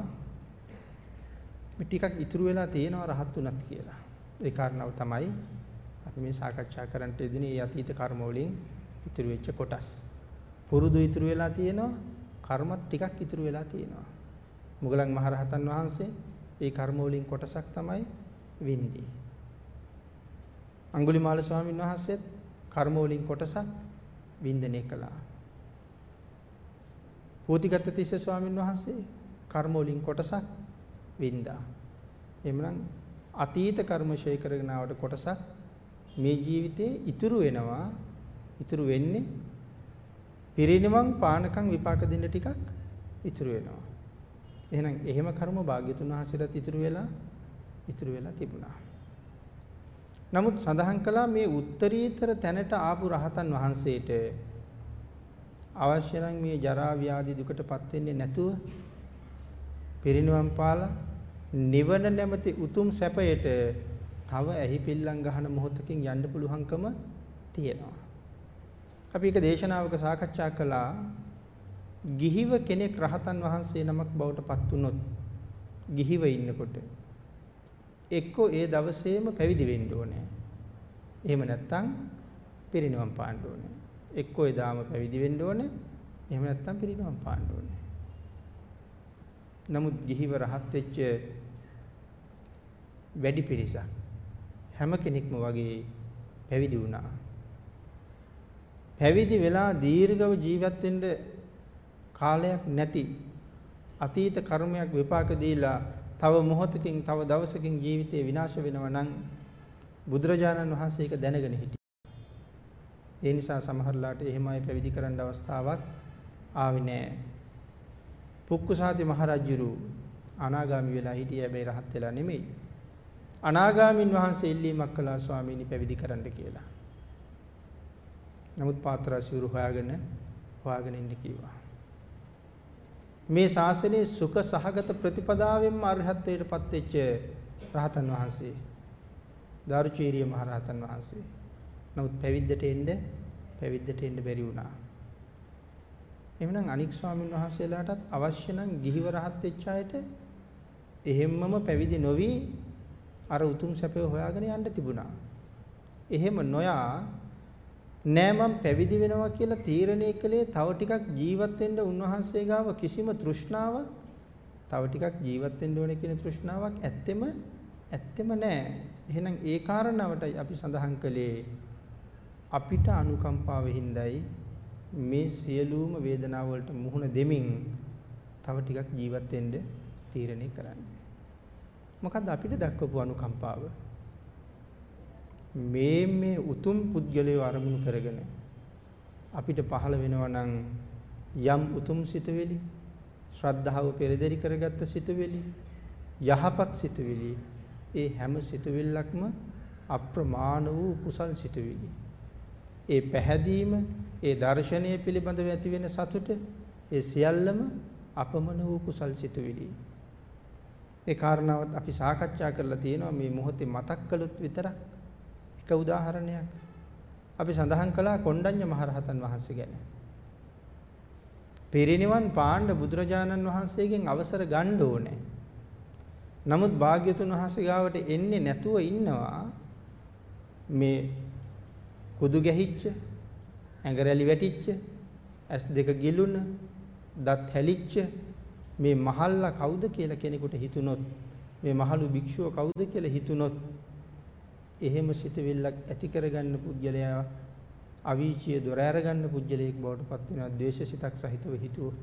මේ ටිකක් ඉතුරු වෙලා තියෙනවා රහත් උනත් කියලා. ඒ කාරණාව තමයි අපි මේ සාකච්ඡා කරන්නට යෙදුනේ මේ අතීත කර්ම වලින් ඉතුරු වෙච්ච කොටස්. පුරුදු ඉතුරු වෙලා තියෙනවා. කර්මත් ටිකක් ඉතුරු වෙලා තියෙනවා. මුගලන් මහරහතන් වහන්සේ ඒ කර්ම වලින් කොටසක් තමයි වින්දී. අඟුලිමාල ස්වාමීන් වහන්සේත් කර්ම වලින් කොටසක් වින්දනය කළා. පූතිගත තිස්ස ස්වාමීන් වහන්සේ කර්ම වලින් කොටසක් වින්දා. එhmenan අතීත කර්ම ෂේ කරගෙන ආවට කොටසක් මේ ජීවිතේ ඉතුරු වෙනවා. ඉතුරු වෙන්නේ පිරිනිවන් පානකම් විපාක දෙන්න ටිකක් ඉතුරු වෙනවා. එහෙනම් එහෙම කර්ම භාග්‍යතුන් වහන්සේටත් ඉතුරු වෙලා ඉතුරු වෙලා තිබුණා. නමුත් සඳහන් කළා මේ උත්තරීතර තැනට ආපු රහතන් වහන්සේට අවශ්‍ය නම් මේ ජරා ව්‍යාධි දුකටපත් වෙන්නේ නැතුව පිරිනිවන් පාලා නිවන නැමැති උතුම් සැපයට තව ඇහි පිල්ලම් ගහන මොහොතකින් යන්න පුළුවන්කම තියෙනවා. අපි එක දේශනාවක සාකච්ඡා කළා ගිහිව කෙනෙක් රහතන් වහන්සේ නමක් බවට පත් වුනොත් ගිහිව ඉන්නකොට එක්කෝ ඒ දවසේම පැවිදි වෙන්න ඕනේ. එහෙම නැත්නම් පිරිනිවන් පාන්න ඕනේ. එක්කෝ එදාම පැවිදි වෙන්න ඕනේ. එහෙම නැත්නම් පිරිනිවන් පාන්න ඕනේ. නමුත් ගිහිව රහත් වෙච්ච වැඩි පිරිසක් හැම කෙනෙක්ම වගේ පැවිදි වුණා. පැවිදි වෙලා දීර්ඝව ජීවත් වෙන්න කාලයක් නැති අතීත කර්මයක් විපාක දීලා තව මොහොතකින් තව දවසකින් ජීවිතේ විනාශ වෙනවා නම් බුදුරජාණන් වහන්සේ ඒක දැනගෙන හිටියා. ඒ නිසා සමහරලාට එහෙම අය පැවිදි කරන්න අවස්ථාවක් ආවේ නැහැ. පුක්කුසාති මහරජුරු අනාගාමි වෙලා හිටියේ හැබැයි රහත් වෙලා නෙමෙයි. අනාගාමින් වහන්සේ ඉල්ලීමක් කළා ස්වාමීනි පැවිදි කරන්න කියලා. නමුත් පාත්‍රා සිවුරු හොයාගෙන හොයාගෙන ඉන්න කිව්වා. මේ ශාසනයේ සුඛ සහගත ප්‍රතිපදාවෙන්ම අරහත්ත්වයට පත් වෙච්ච රහතන් වහන්සේ දාරුචීරිය මහ රහතන් වහන්සේ. නමුත් පැවිද්දට එන්න පැවිද්දට එන්න බැරි වුණා. එහෙනම් අනික් ස්වාමීන් වහන්සේලාටත් අවශ්‍ය නම් ගිහිව රහත් වෙච්ච අයට එහෙම්මම පැවිදි නොවි අර උතුම් සැපය හොයාගෙන යන්න තිබුණා. එහෙම නොයා නෑ මම පැවිදි වෙනවා කියලා තීරණය කළේ තව ටිකක් ජීවත් වෙන්න උන්වහන්සේ ගාව කිසිම තෘෂ්ණාවක් තව ටිකක් ජීවත් වෙන්න ඕනේ කියන තෘෂ්ණාවක් ඇත්තෙම ඇත්තෙම නෑ. එහෙනම් ඒ කාරණාවටයි අපි සඳහන් කළේ අපිට අනුකම්පාව හින්දායි මේ සියලුම වේදනාව වලට මුහුණ දෙමින් තව ටිකක් ජීවත් වෙන්න තීරණය කරන්නේ. මොකද්ද අපිට දක්වපු අනුකම්පාව? මේ මේ උතුම් පුද්ගලයව අරමුණු කරගෙන අපිට පහළ වෙනවා නම් යම් උතුම් සිතවිලි ශ්‍රද්ධාව පෙරදරි කරගත්ත සිතවිලි යහපත් සිතවිලි ඒ හැම සිතවිල්ලක්ම අප්‍රමාණ වූ කුසල් සිතවිලි. ඒ පැහැදීම ඒ දර්ශනය පිළිබඳව ඇති වෙන සතුට ඒ සියල්ලම අපමණ වූ කුසල් සිතවිලි. ඒ කාරණාවත් අපි සාකච්ඡා කරලා තියෙනවා. මේ මොහොතේ මතක් කළොත් විතරක් එක උදාහරණයක් අපි සඳහන් කළා කොණ්ඩඤ්ඤ මහරහතන් වහන්සේ ගැන. පිරිනිවන් පාණ්ඩ බුදුරජාණන් වහන්සේගෙන් අවසර ගන්න ඕනේ. නමුත් භාග්‍යතුන් වහන්සේ ගාවට එන්නේ නැතුව ඉන්නවා මේ කුදු ගැහිච්ච ඇඟරැලි වැටිච්ච ඇස් දෙක ගිලුන දත් හැලිච්ච මේ මහල්ලා කවුද කියලා කෙනෙකුට හිතුනොත් මේ මහලු භික්ෂුව කවුද කියලා හිතුනොත් එහෙම සිතවිල්ලක් ඇති කරගන්න පුද්ගලයා අවීචිය දොර අරගන්න පුද්ගලයෙක් බවට පත් වෙනවා ද්වේෂසිතක් සහිතව හිතුවොත්.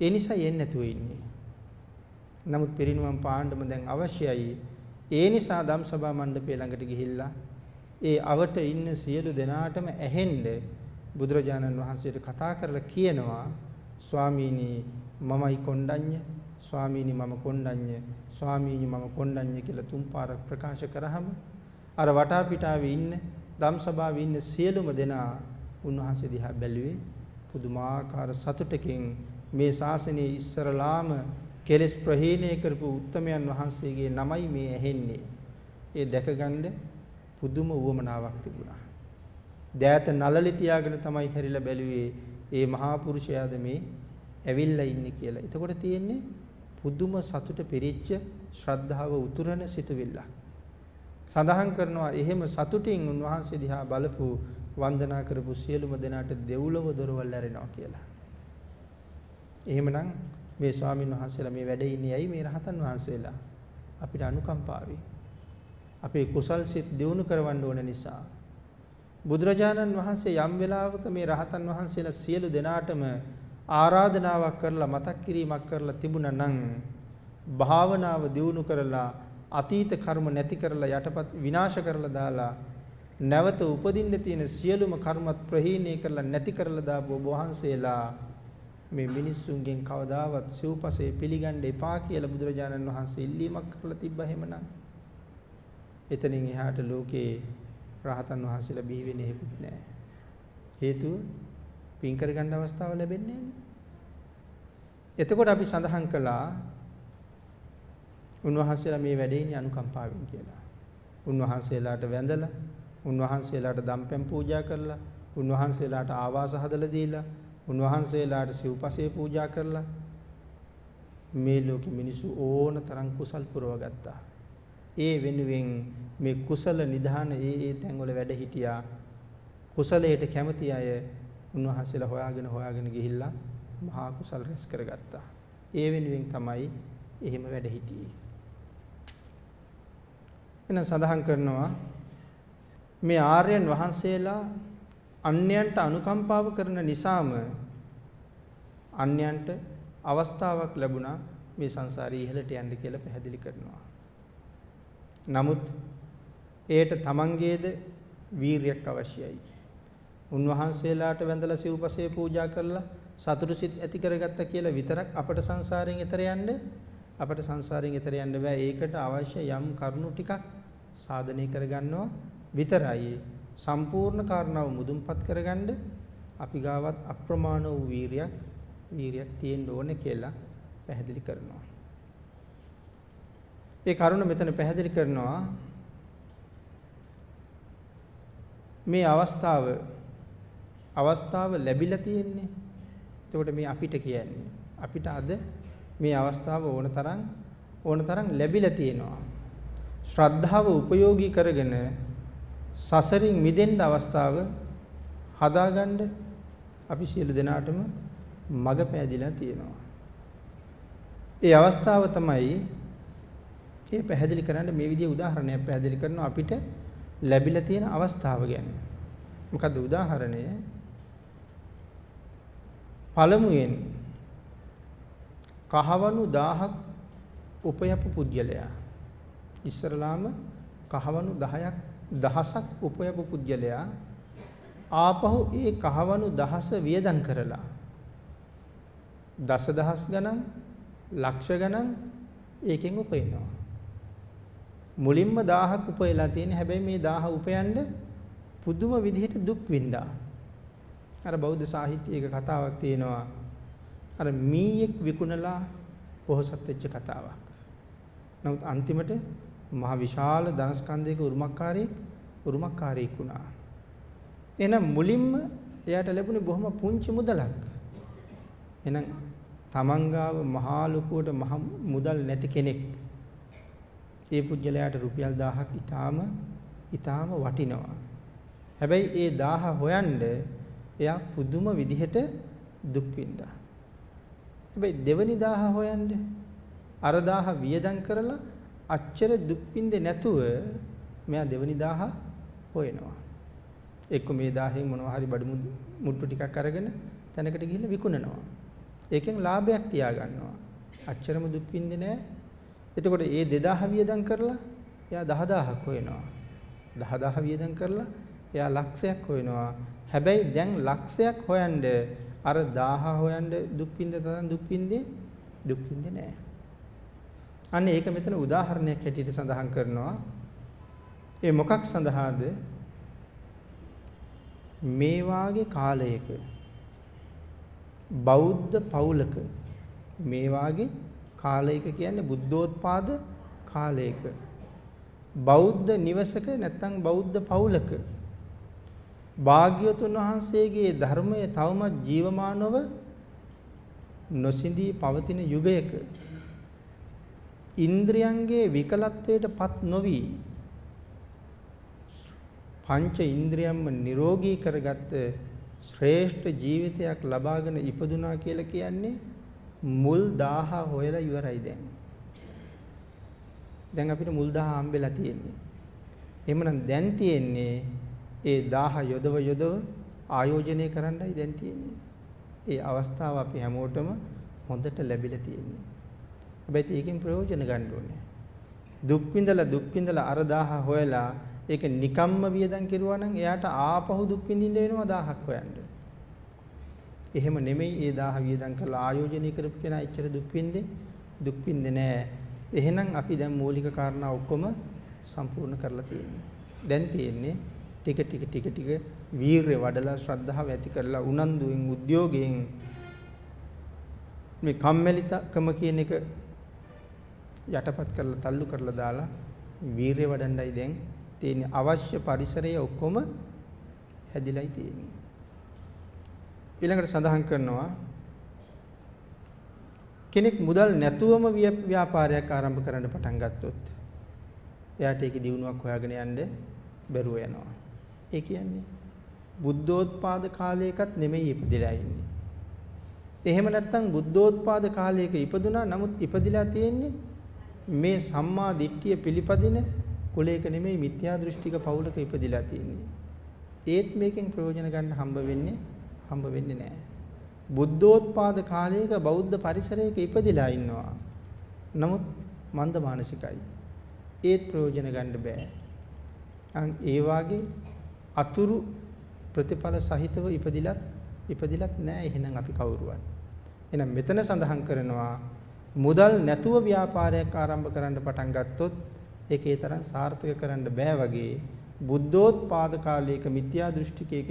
ඒ නිසා යන්නේ නැතුව ඉන්නේ. නමුත් පිරිනුවම් පාණ්ඩම දැන් අවශ්‍යයි. ඒ නිසා ධම්සභා මණ්ඩපය ළඟට ගිහිල්ලා ඒ අවට ඉන්න සියලු දෙනාටම ඇහෙන්න බුදුරජාණන් වහන්සේට කතා කරලා කියනවා ස්වාමීනි මමයි කොණ්ඩඤ්ඤ ස්වාමීනි මම කොණ්ඩඤ්ඤ ස්වාමීනි මම කොණ්ඩඤ්ඤ කියලා තුන් පාරක් ප්‍රකාශ කරාම අර වටා පිටාවේ ඉන්න ධම්සභාවේ ඉන්න සියලුම දෙනා උන්වහන්සේ දිහා බැලුවේ පුදුමාකාර සතුටකින් මේ ශාසනයේ ඉස්සරලාම කෙලෙස් ප්‍රහීණය කරපු උත්තමයන් වහන්සේගේ නමයි මේ ඇහෙන්නේ. ඒ දැකගන්න පුදුම උවමනාවක් තිබුණා. දෑත නලලි තියාගෙන තමයි හැරිලා බැලුවේ ඒ මහා පුරුෂයාද මේ ඇවිල්ලා ඉන්නේ කියලා. එතකොට තියෙන්නේ පුදුම සතුට පිරිච්ච ශ්‍රද්ධාව උතුරන සිතුවිල්ලක්. සඳහන් කරනවා එහෙම සතුටින් උන්වහන්සේ දිහා බලපු වන්දනා කරපු සියලුම දෙනාට දෙව්ලොව දොරවල් ඇරෙනවා කියලා. එහෙමනම් මේ ස්වාමින් වහන්සේලා මේ වැඩේ ඉන්නේ ඇයි මේ රහතන් වහන්සේලා අපිට අනුකම්පාවෙන් අපේ කුසල් සිත් දියුණු කරවන්න ඕන නිසා බුදුරජාණන් වහන්සේ යම් වෙලාවක මේ රහතන් වහන්සේලා සියලු දෙනාටම ආරාධනාවක් කරලා මතක් කිරීමක් කරලා තිබුණා නම් භාවනාව දියුණු කරලා අතීත කර්ම නැති කරලා යටපත් විනාශ කරලා දාලා නැවත උපදින්න තියෙන සියලුම කර්මත් ප්‍රහීණය කරලා නැති කරලා දාපු ඔබ වහන්සේලා මේ මිනිස්සුන්ගෙන් කවදාවත් සිව්පසේ පිළිගන්න එපා කියලා බුදුරජාණන් වහන්සේ ඉල්ලීමක් කරලා තිබ්බා එහෙමනම්. එතනින් එහාට ලෝකේ රහතන් වහන්සේලා බිහි වෙන්නේ හේතුත් නෑ හේතුව පින් කරගන්න අවස්ථාව ලැබෙන්නේ එතකොට අපි සඳහන් කළා උන්වහන්සේලා මේ වැඩේ ඉන්නේ අනුකම්පාවෙන් කියලා. උන්වහන්සේලාට වැඳලා, උන්වහන්සේලාට දම්පැන් පූජා කරලා, උන්වහන්සේලාට ආවාස හදලා දීලා, උන්වහන්සේලාට සිව්පසේ පූජා කරලා මේ ලෝකෙ මිනිස්සු ඕන තරම් කුසල් පුරවගත්තා. ඒ වෙනුවෙන් මේ කුසල නිධාන ඒ ඒ තැන්වල වැඩ හිටියා. කුසලයට කැමති අය උන්වහන්සේලා හොයාගෙන හොයාගෙන ගිහිල්ලා මහා කුසල් රැස් කරගත්තා. ඒ වෙනුවෙන් තමයි එහෙම වැඩ හිටියේ. එන සඳහන් කරනවා මේ ආර්යයන් වහන්සේලා අන්‍යයන්ට අනුකම්පාව කරන නිසාම අන්‍යයන්ට අවස්ථාවක් ලැබුණා මේ සංසාරී ඉහළට යන්න කියලා පැහැදිලි කරනවා. නමුත් ඒට තමන්ගේද වීරියක් අවශ්‍යයි. උන්වහන්සේලාට වැඳලා සිව්පසේ පූජා කරලා සතුටු සිත් ඇති කරගත්ත කියලා විතරක් අපට සංසාරයෙන් එතර යන්න අපට සංසාරයෙන් එතර යන්න බෑ. ඒකට අවශ්‍ය යම් කරුණු ටිකක් සාධනය කරගන්නවා විතරයි. සම්පූර්ණ කාරණාව මුදුන්පත් කරගන්න අපි ගාවත් අප්‍රමාණ වූ වීරියක් වීරියක් තියෙන්න ඕනේ කියලා පැහැදිලි කරනවා. ඒ කරුණ මෙතන පැහැදිලි කරනවා මේ අවස්ථාව අවස්ථාව ලැබිලා තියෙන්නේ. එතකොට මේ අපිට කියන්නේ අපිට අද මේ අවස්ථාව ඕන තරම් ඕන තරම් ලැබිලා තියෙනවා. ශ්‍රද්ධාව උපයෝගී කරගෙන සසරින් මිදෙන්න අවස්ථාව හදාගන්න අපි සියලු දෙනාටම මඟ පෑදිලා තියෙනවා. ඒ අවස්ථාව තමයි ඒ පැහැදිලි කරන්න මේ විදිහේ උදාහරණයක් පැහැදිලි කරනවා අපිට ලැබිලා තියෙන අවස්ථාව ගැන. මොකද්ද උදාහරණය? පළමුවෙන් කහවණු 1000ක් උපයපු පුජ්‍යලයා ඉස්සරලාම කහවණු 10ක් දහසක් උපයපු පුජ්‍යලයා ආපහු ඒ කහවණු දහස වියදම් කරලා දසදහස් ගණන් ලක්ෂ ගණන් ඒකෙන් උපයනවා. මුලින්ම 1000ක් උපයලා තියෙන හැබැයි මේ 1000 උපයන්න පුදුම විදිහට දුක් විඳා අර බෞද්ධ සාහිත්‍යයක කතාවක් තියෙනවා අර මීයක් විකුණලා පොහොසත් වෙච්ච කතාවක්. නමුත් අන්තිමට මහ විශාල ධනස්කන්ධයක උරුමකාරයෙක් උරුමකාරයෙක් වුණා. එහෙනම් මුලින්ම එයාට ලැබුණේ බොහොම පුංචි මුදලක්. එහෙනම් තමන්ගාව මහා ලොකුවට මහ මුදල් නැති කෙනෙක් ඒ පුජ්‍යලයාට රුපියල් 1000ක් ඊටාම ඊටාම වටිනවා. හැබැයි ඒ 1000 හොයන්න එයා පුදුම විදිහට දුක් විඳා. හැබැයි දෙවනි 1000 හොයන්න අර 1000 වියදම් කරලා අච්චර දුක් විඳේ නැතුව මෙයා දෙවනි 1000 හොයනවා. එක්ක මේ 1000න් මොනවා හරි බඩු මුට්ටු ටිකක් අරගෙන තැනකට ගිහිල්ලා විකුණනවා. ඒකෙන් ලාභයක් තියා ගන්නවා. අච්චරම දුක් විඳින්නේ නැහැ. එතකොට ඒ 2000 වියදම් කරලා එයා 10000ක් හොයනවා. 10000 වියදම් කරලා එයා ලක්ෂයක් හොයනවා. හැබැයි දැන් ලක්ෂයක් හොයන්න අර 1000 හොයන්න දුක් විඳ තරම් දුක් විඳේ දුක් විඳේ නැහැ. අන්න ඒක මෙතන උදාහරණයක් හැටියට සඳහන් කරනවා. ඒ මොකක් සඳහාද? මේ වාගේ කාලයක බෞද්ධ පවුලක මේ වාගේ කාලයක කියන්නේ බුද්ධෝත්පාද කාලයක බෞද්ධ නිවසක නැත්නම් බෞද්ධ පවුලක භාග්‍යවතුන් වහන්සේගේ ධර්මය තවමත් ජීවමානව නොසිඳී පවතින යුගයක ඉන්ද්‍රියන්ගේ විකලත්වයට පත් නොවි පංච ඉන්ද්‍රියම්ම නිරෝගී කරගත්ත ශ්‍රේෂ්ඨ ජීවිතයක් ලබාගෙන ඉපදුනා කියලා කියන්නේ මුල් 1000 හොයලා ඉවරයි දැන්. දැන් අපිට මුල් 1000 හම්බෙලා තියෙන්නේ. එහෙමනම් දැන් තියෙන්නේ ඒ 1000 යොදව යොදව ආයෝජනය කරන්නයි දැන් තියෙන්නේ. ඒ අවස්ථාව අපි හැමෝටම හොඳට ලැබිලා තියෙන්නේ. හැබැයි ඒකෙන් ප්‍රයෝජන ගන්න ඕනේ. දුක් විඳලා දුක් විඳලා අර 1000 හොයලා ඒක නිකම්ම වියදම් කෙරුවා නම් එයාට ආපහු දුක් විඳින්න වෙනවා 1000ක් හොයන්න. එහෙම නෙමෙයි ඒ 1000 වියදම් කරලා ආයෝජනය කරපු කෙනා එච්චර දුක් විඳින්නේ දුක් විඳින්නේ නැහැ. එහෙනම් අපි දැන් මූලික කාරණා ඔක්කොම සම්පූර්ණ කරලා තියෙනවා. දැන් තියෙන්නේ ටික ටික ටික ටික වීරය වඩලා ශ්‍රද්ධාව ඇති කරලා උනන්දුවෙන් උද්‍යෝගයෙන් මේ කම්මැලිකම කියන එක යටපත් කරලා තල්ලු කරලා දාලා වීරය වඩන්නයි දැන් තියෙන අවශ්‍ය පරිසරය ඔක්කොම හැදිලායි තියෙන්නේ. ඊළඟට සඳහන් කරනවා කෙනෙක් මුදල් නැතුවම ව්‍යාපාරයක් ආරම්භ කරන්න පටන් ගත්තොත් එයාට ඒකේ දියුණුවක් හොයාගෙන යන්න බැරුව යනවා. ඒ කියන්නේ බුද්ධෝත්පාද කාලයකත් නෙමෙයි ඉපදිලා ඉන්නේ. එහෙම නැත්නම් බුද්ධෝත්පාද කාලයක ඉපදුනා නමුත් ඉපදිලා තියෙන්නේ මේ සම්මා දිට්ඨිය පිළිපදින කුලයක නෙමෙයි මිත්‍යා දෘෂ්ටික පවුලක ඉපදිලා තියෙන්නේ. ඒත් මේකෙන් ප්‍රයෝජන ගන්න හම්බ වෙන්නේ හම්බ වෙන්නේ නැහැ. බුද්ධෝත්පාද කාලයක බෞද්ධ පරිසරයක ඉපදිලා ඉන්නවා. නමුත් මන්ද මානසිකයි. ඒත් ප්‍රයෝජන ගන්න බෑ. අන් ඒ වාගේ අතුරු ප්‍රතිඵල සහිතව ඉපදිලත් ඉපදිලත් නෑ එහෙනම් අපි කවුරුවත්. එහෙනම් මෙතන සඳහන් කරනවා මුදල් නැතුව ව්‍යාපාරයක් ආරම්භ කරන්න පටන් ගත්තොත් ඒකේ තරම් සාර්ථක කරන්න බෑ වගේ බුද්ධෝත්පාද කාලයක මිත්‍යා දෘෂ්ටිකයක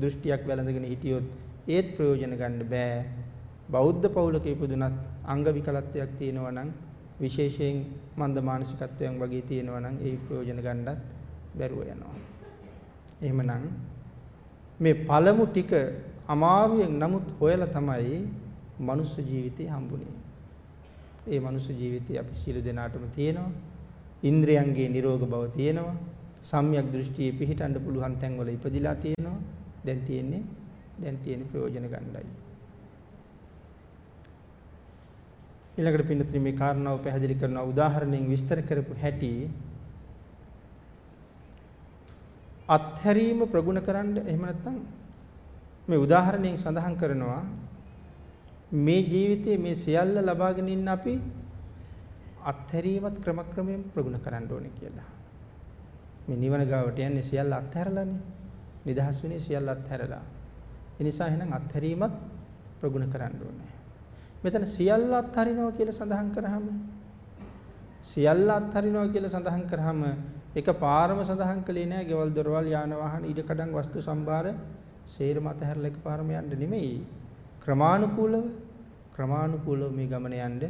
දෘෂ්ටියක් වැළඳගෙන හිටියොත් ඒත් ප්‍රයෝජන ගන්න බෑ බෞද්ධ පවුලක ඉපදුනත් අංග විකලත්වයක් තියෙනවා නම් විශේෂයෙන් මන්ද මානසිකත්වයන් වගේ තියෙනවා නම් ඒ ප්‍රයෝජන ගන්නත් බැරුව යනවා එහෙමනම් මේ පළමු ටික අමාරුවෙන් නමුත් හොයලා තමයි මනුස්ස ජීවිතේ හම්බුනේ. ඒ මනුස්ස ජීවිතේ අපි සියලු දෙනාටම තියෙනවා. ඉන්ද්‍රයන්ගේ නිරෝග බව තියෙනවා. සම්‍යක් දෘෂ්ටියේ පිහිටන්න පුළුවන් තැන්වල ඉපදිලා තියෙනවා. දැන් තියෙන්නේ දැන් තියෙන ප්‍රයෝජන ගන්නයි. ඊළඟට පින්නත්‍රි මේ කාරණාව පැහැදිලි කරන උදාහරණයෙන් විස්තර කරපු හැටි අත්හැරීම ප්‍රගුණ කරන්න එහෙම නැත්නම් මේ උදාහරණයෙන් සඳහන් කරනවා මේ ජීවිතයේ මේ සියල්ල ලබාගෙන ඉන්න අපි අත්හැරීමත් ක්‍රමක්‍රමයෙන් ප්‍රගුණ කරන්න ඕනේ කියලා. මේ නිවන ගාවට යන්නේ සියල්ල අත්හැරලානේ. නිදහස් වෙන්නේ සියල්ල අත්හැරලා. ඒ නිසා එහෙනම් අත්හැරීමත් ප්‍රගුණ කරන්න ඕනේ. මෙතන සියල්ල අත්හරිනවා කියලා සඳහන් කරාම සියල්ල අත්හරිනවා කියලා සඳහන් කරාම එක පාරම සඳහන් කළේ නෑ ගෙවල් දොරවල් යාන වාහන ඉඩ කඩම් වස්තු සම්භාර සේරම අතහැරලා එක පාරම යන්න නෙමෙයි ක්‍රමානුකූලව ක්‍රමානුකූලව මේ ගමන යන්න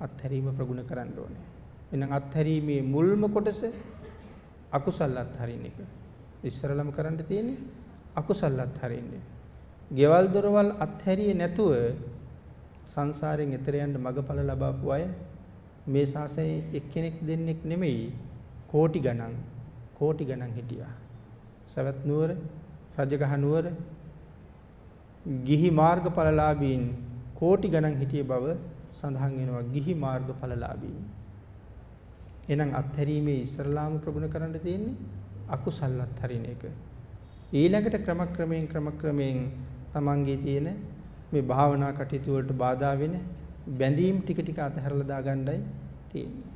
අත්හැරීම ප්‍රගුණ කරන්න ඕනේ. එහෙනම් අත්හැරීමේ මුල්ම කොටස අකුසල් අත්හරින්න එක. ඉස්සරලම කරන්න තියෙන්නේ අකුසල් අත්හරින්නේ. ගෙවල් දොරවල් අත්හැරියේ නැතුව සංසාරයෙන් එතර යන්න මගඵල ලබාපු අය මේ ශාසනයේ එක්කෙනෙක් දෙන්නෙක් නෙමෙයි කෝටි ගණන් කෝටි ගණන් හිටියා. සවැත් නුවර, රජගහ නුවර ගිහි මාර්ගඵලලාභීන් කෝටි ගණන් හිටිය බව සඳහන් වෙනවා ගිහි මාර්ගඵලලාභීන්. එහෙනම් අත්හැරීමේ ඉස්සරලාම ප්‍රගුණ කරන්න තියෙන්නේ අකුසල් අත්හරින එක. ඊළඟට ක්‍රමක්‍රමයෙන් ක්‍රමක්‍රමයෙන් තමන්ගේ තියෙන මේ භාවනා කටයුතු වලට බාධා වෙන බැඳීම් ටික ටික අතහැරලා දාගන්නයි තියෙන්නේ.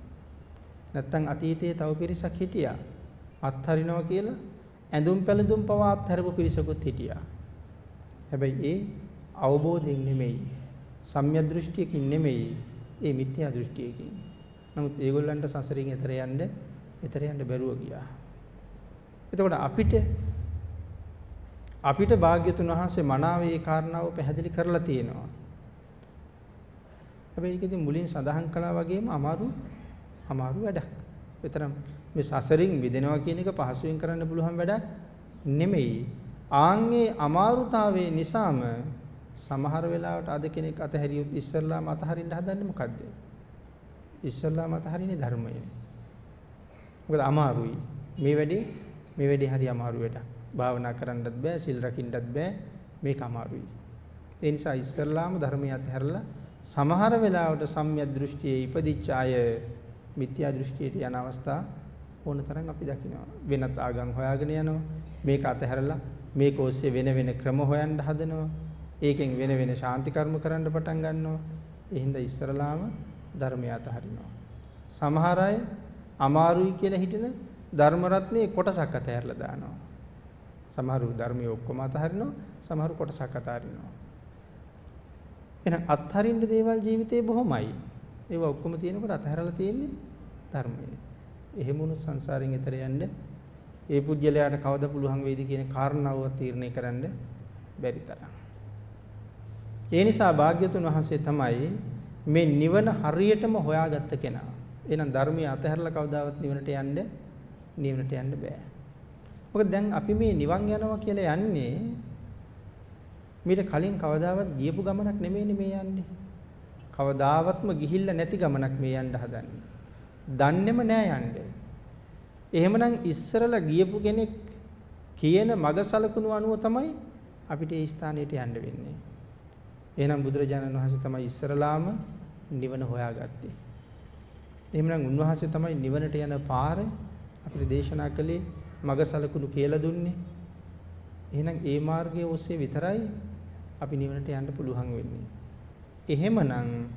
නැත්තම් අතීතයේ තව පිරිසක් හිටියා. අත්හරිනවා කියලා ඇඳුම් පැළඳුම් පවා අත්හැරපු පිරිසකුත් හිටියා. හැබැයි ඒ අවබෝධයෙන් නෙමෙයි, සම්‍යක් දෘෂ්ටියකින් නෙමෙයි, ඒ මිත්‍යා දෘෂ්ටියකින්. නමුත් ඒගොල්ලන්ට සසරින් එතර යන්න, එතර යන්න බැරුව ගියා. එතකොට අපිට අපිට භාග්‍යතුන් වහන්සේ මනාව ඒ කාරණාව පැහැදිලි කරලා තියෙනවා. හැබැයි ඒකෙදි මුලින් සඳහන් කළා වගේම අමාරු අමාරු වැඩක්. විතරම් මේ සසරින් මිදෙනවා කියන එක පහසුවෙන් කරන්න පුළුවන් වැඩක් නෙමෙයි. ආන්ගේ අමාරුතාවයේ නිසාම සමහර වෙලාවට අද කෙනෙක් අතහැරියොත් ඉස්සල්ලාම අතහරින්න හදන්නේ මොකද්ද? ඉස්සල්ලාම අතහරින්නේ ධර්මය. මොකද අමාරුයි. මේ වැඩේ මේ වැඩේ හරි අමාරු වැඩක්. භාවනා කරන්නත් බෑ, සිල් රකින්නත් බෑ. මේක අමාරුයි. ඒ නිසා ඉස්සල්ලාම ධර්මය අත්හැරලා සමහර වෙලාවට සම්‍යක් දෘෂ්ටියේ ඉපදිච්ච අය මිත්‍යා දෘෂ්ටියට යන අවස්ථා ඕන තරම් අපි දකිනවා. වෙනත් ආගම් හොයාගෙන යනවා. මේක අතහැරලා මේක ඔස්සේ වෙන වෙන ක්‍රම හොයන්න හදනවා. ඒකෙන් වෙන වෙන ශාන්ති කර්ම කරන්න පටන් ගන්නවා. ඒ හින්දා ඉස්සරලාම ධර්මය අතහරිනවා. සමහර අය අමාරුයි කියලා හිතන ධර්ම රත්නේ කොටසක් අතහැරලා දානවා. සමහරු ධර්මයේ ඔක්කොම අතහරිනවා, සමහරු කොටසක් අතහරිනවා. එහෙනම් අත්හරින්න දේවල් ජීවිතේ බොහොමයි. ඒවා ඔක්කොම තියෙනකොට අතහැරලා තියෙන්නේ ධර්මයේ. එහෙම වුණොත් සංසාරයෙන් එතර යන්න ඒ පුජ්‍යලයාට කවද පුළුවන් වෙයිද කියන කාරණාව තීරණය කරන්න බැරි තරම්. ඒ නිසා භාග්‍යතුන් වහන්සේ තමයි මේ නිවන හරියටම හොයාගත්ත කෙනා. එහෙනම් ධර්මයේ අතහැරලා කවදාවත් නිවනට යන්න නිවනට යන්න බෑ. මොකද දැන් අපි මේ නිවන් යනවා කියලා යන්නේ මීට කලින් කවදාවත් ගියපු ගමනක් නෙමෙයිනේ මේ යන්නේ. කවදාවත්ම ගිහිල්ලා නැති ගමනක් මේ යන්න හදන්නේ. දන්නේම නෑ යන්නේ. එහෙමනම් ඉස්සරලා ගියපු කෙනෙක් කියන මග සලකුණු අනුව තමයි අපිට ඒ ස්ථානෙට යන්න වෙන්නේ. එහෙනම් බුදුරජාණන් වහන්සේ තමයි ඉස්සරලාම නිවන හොයාගත්තේ. එහෙමනම් උන්වහන්සේ තමයි නිවනට යන පාර අපිට දේශනා කළේ මග සලකුණු කියලා දුන්නේ. එහෙනම් ඒ මාර්ගයේ ඔස්සේ විතරයි අපි නිවනට යන්න පුළුවන් වෙන්නේ. එහෙමනම්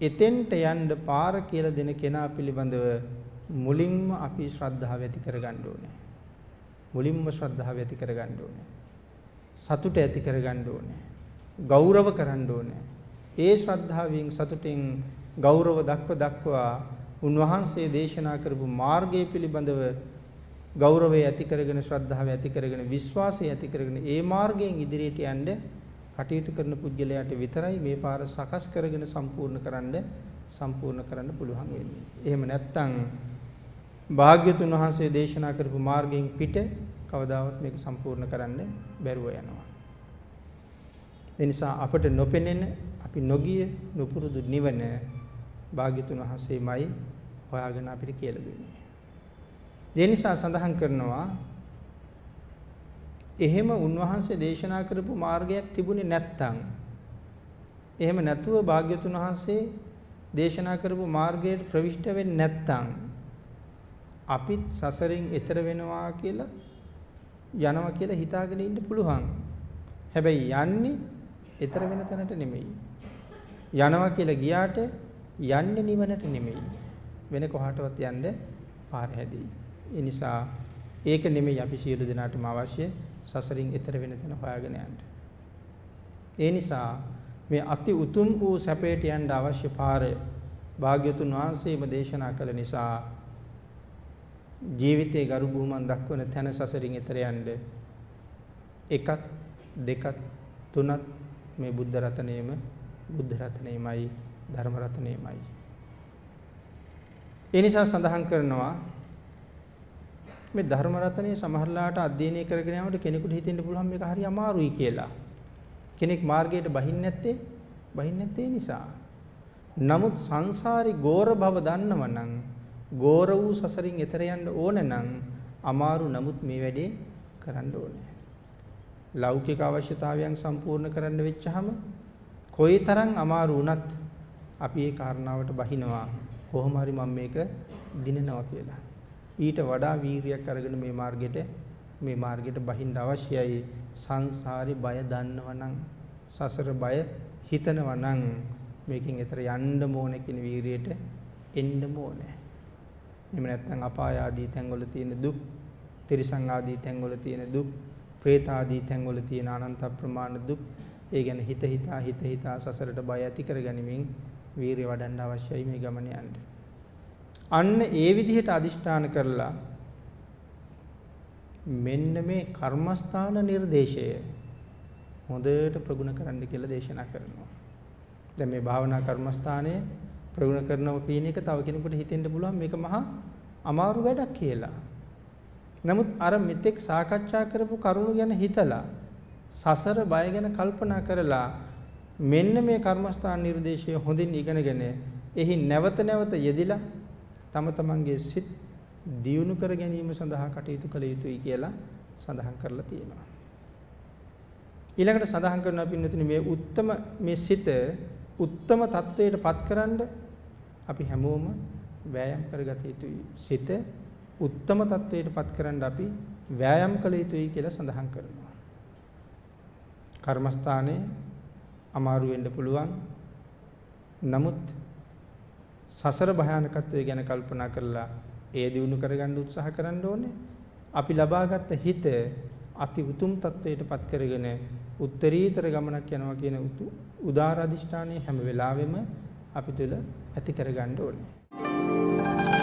එතෙන්ට යන්න පාර කියලා දෙන කෙනා පිළිබඳව මුලින්ම අපි ශ්‍රද්ධාව ඇති කරගන්න ඕනේ. මුලින්ම ශ්‍රද්ධාව ඇති කරගන්න ඕනේ. සතුට ඇති කරගන්න ඕනේ. ගෞරව කරන්න ඕනේ. ඒ ශ්‍රද්ධාවෙන් සතුටෙන් ගෞරව දක්ව දක්වා උන්වහන්සේ දේශනා කරපු මාර්ගය පිළිබඳව ගෞරවය ඇති කරගෙන ශ්‍රද්ධාව ඇති කරගෙන විශ්වාසය ඇති කරගෙන ඒ මාර්ගයෙන් ඉදිරියට යන්න කටයුතු කරන පුද්ගලයාට විතරයි මේ පාර සකස් කරගෙන සම්පූර්ණ කරන්න සම්පූර්ණ කරන්න පුළුවන් වෙන්නේ. එහෙම නැත්නම් භාග්‍යතුන් වහන්සේ දේශනා කරපු මාර්ගයෙන් පිට කවදාවත් මේක සම්පූර්ණ කරන්න බැරුව යනවා. ඒ නිසා අපට නොපෙනෙන අපි නොගිය නුපුරුදු නිවන භාග්‍යතුන් වහන්සේමයි හොයාගෙන අපිට කියලා දුන්නේ. ඒ නිසා සඳහන් කරනවා එහෙම උන්වහන්සේ දේශනා කරපු මාර්ගයක් තිබුණේ නැත්තම් එහෙම නැතුව භාග්‍යතුන් වහන්සේ දේශනා කරපු මාර්ගයට ප්‍රවිෂ්ඨ වෙන්නේ නැත්තම් අපිත් සසරින් එතර වෙනවා කියලා යනවා කියලා හිතාගෙන ඉන්න පුළුවන්. හැබැයි යන්නේ එතර වෙන තැනට නෙමෙයි. යනවා කියලා ගියාට යන්නේ නිවනට නෙමෙයි. වෙන කොහාටවත් යන්න පාර හැදී. ඒ නිසා ඒක නෙමෙයි අපි සියලු දෙනාටම අවශ්‍ය සසරින් එතර වෙන තැන හොයාගෙන යන්න. ඒ නිසා මේ අති උතුම් වූ සැපයට යන්න අවශ්‍ය පාරය භාග්‍යතුන් වහන්සේම දේශනා කළ නිසා ජීවිතේ ගරු බුහුමන් දක්වන තැන සසරින් එතර යන්න එකක් දෙකක් තුනක් මේ බුද්ධ රතනයේම බුද්ධ රතනයේමයි ධර්ම රතනයේමයි ඒ නිසා සඳහන් කරනවා මේ ධර්ම රතනයේ සමහරලාට අධ්‍යයනය කරගෙන යනකොට කෙනෙකුට හිතෙන්න පුළුවන් මේක හරි අමාරුයි කියලා. කෙනෙක් මාර්ගයට බහින්නේ නැත්තේ බහින්නේ නැත්තේ නිසා. නමුත් සංසාරේ ගෝර භව දන්නවනම් ගෝර වූ සසරින් එතර යන්න ඕන නම් අමාරු නමුත් මේ වැඩේ කරන්න ඕනේ. ලෞකික අවශ්‍යතාවයන් සම්පූර්ණ කරන්න වෙච්චහම කොයිතරම් අමාරු වුණත් අපි ඒ කාරණාවට බහිනවා කොහොම හරි මම මේක දිනනවා කියලා. ඊට වඩා වීරියක් අරගෙන මේ මාර්ගයට මේ මාර්ගයට බහින්න අවශ්‍යයි සංසාරේ බය දන්නවනම් සසර බය හිතනවනම් මේකෙන් එතර යන්න ඕනේ කියන වීරියට එන්න ඕනේ. එහෙම නැත්නම් අපාය ආදී තැන්වල තියෙන දුක්, තිරිසං ආදී තැන්වල තියෙන දුක්, പ്രേත ආදී තැන්වල තියෙන අනන්ත ප්‍රමාණ දුක්, ඒ ගැන හිත හිතා හිත හිතා සසරට බය ඇති කරගනිමින් වීරිය වඩන්න අවශ්‍යයි මේ ගමන යන්න. අන්න ඒ විදිහට අදිෂ්ඨාන කරලා මෙන්න මේ කර්මස්ථාන නිර්දේශය හොඳට ප්‍රගුණ කරන්න කියලා දේශනා කරනවා. දැන් මේ භාවනා කර්මස්ථානය ප්‍රගුණ කරනවා කියන එක තව කෙනෙකුට හිතෙන්න පුළුවන් මේක මහා අමාරු වැඩක් කියලා. නමුත් අර මෙතෙක් සාකච්ඡා කරපු කරුණු ගැන හිතලා සසර බය ගැන කල්පනා කරලා මෙන්න මේ කර්මස්ථාන නිර්දේශය හොඳින් ඉගෙනගෙන එහි නැවත නැවත යෙදිලා තම තමන්ගේ සිත් දියුණු කර ගැනීම සඳහා කටයුතු කළ යුතුයි කියලා සඳහන් කරලා තියෙනවා. ඊළඟට සඳහන් කරනවා පින්නතුනි මේ උත්තම මේ සිත උත්තම තත්වයට පත්කරනද අපි හැමෝම වෑයම් කරගත යුතුයි. සිත උත්තම තත්වයට පත්කරනද අපි වෑයම් කළ යුතුයි කියලා සඳහන් කරනවා. කර්මස්ථානයේ අමාරු වෙන්න පුළුවන්. නමුත් සසර භයානකත්වය ගැන කල්පනා කරලා ඒ දිනු කරගන්න උත්සාහ කරන්න ඕනේ. අපි ලබාගත් හිත අති උතුම් තත්වයට පත් කරගෙන උත්තරීතර ගමනක් යනවා කියන උදාර අධිෂ්ඨානයේ හැම වෙලාවෙම අපි තුළ ඇති කරගන්න ඕනේ.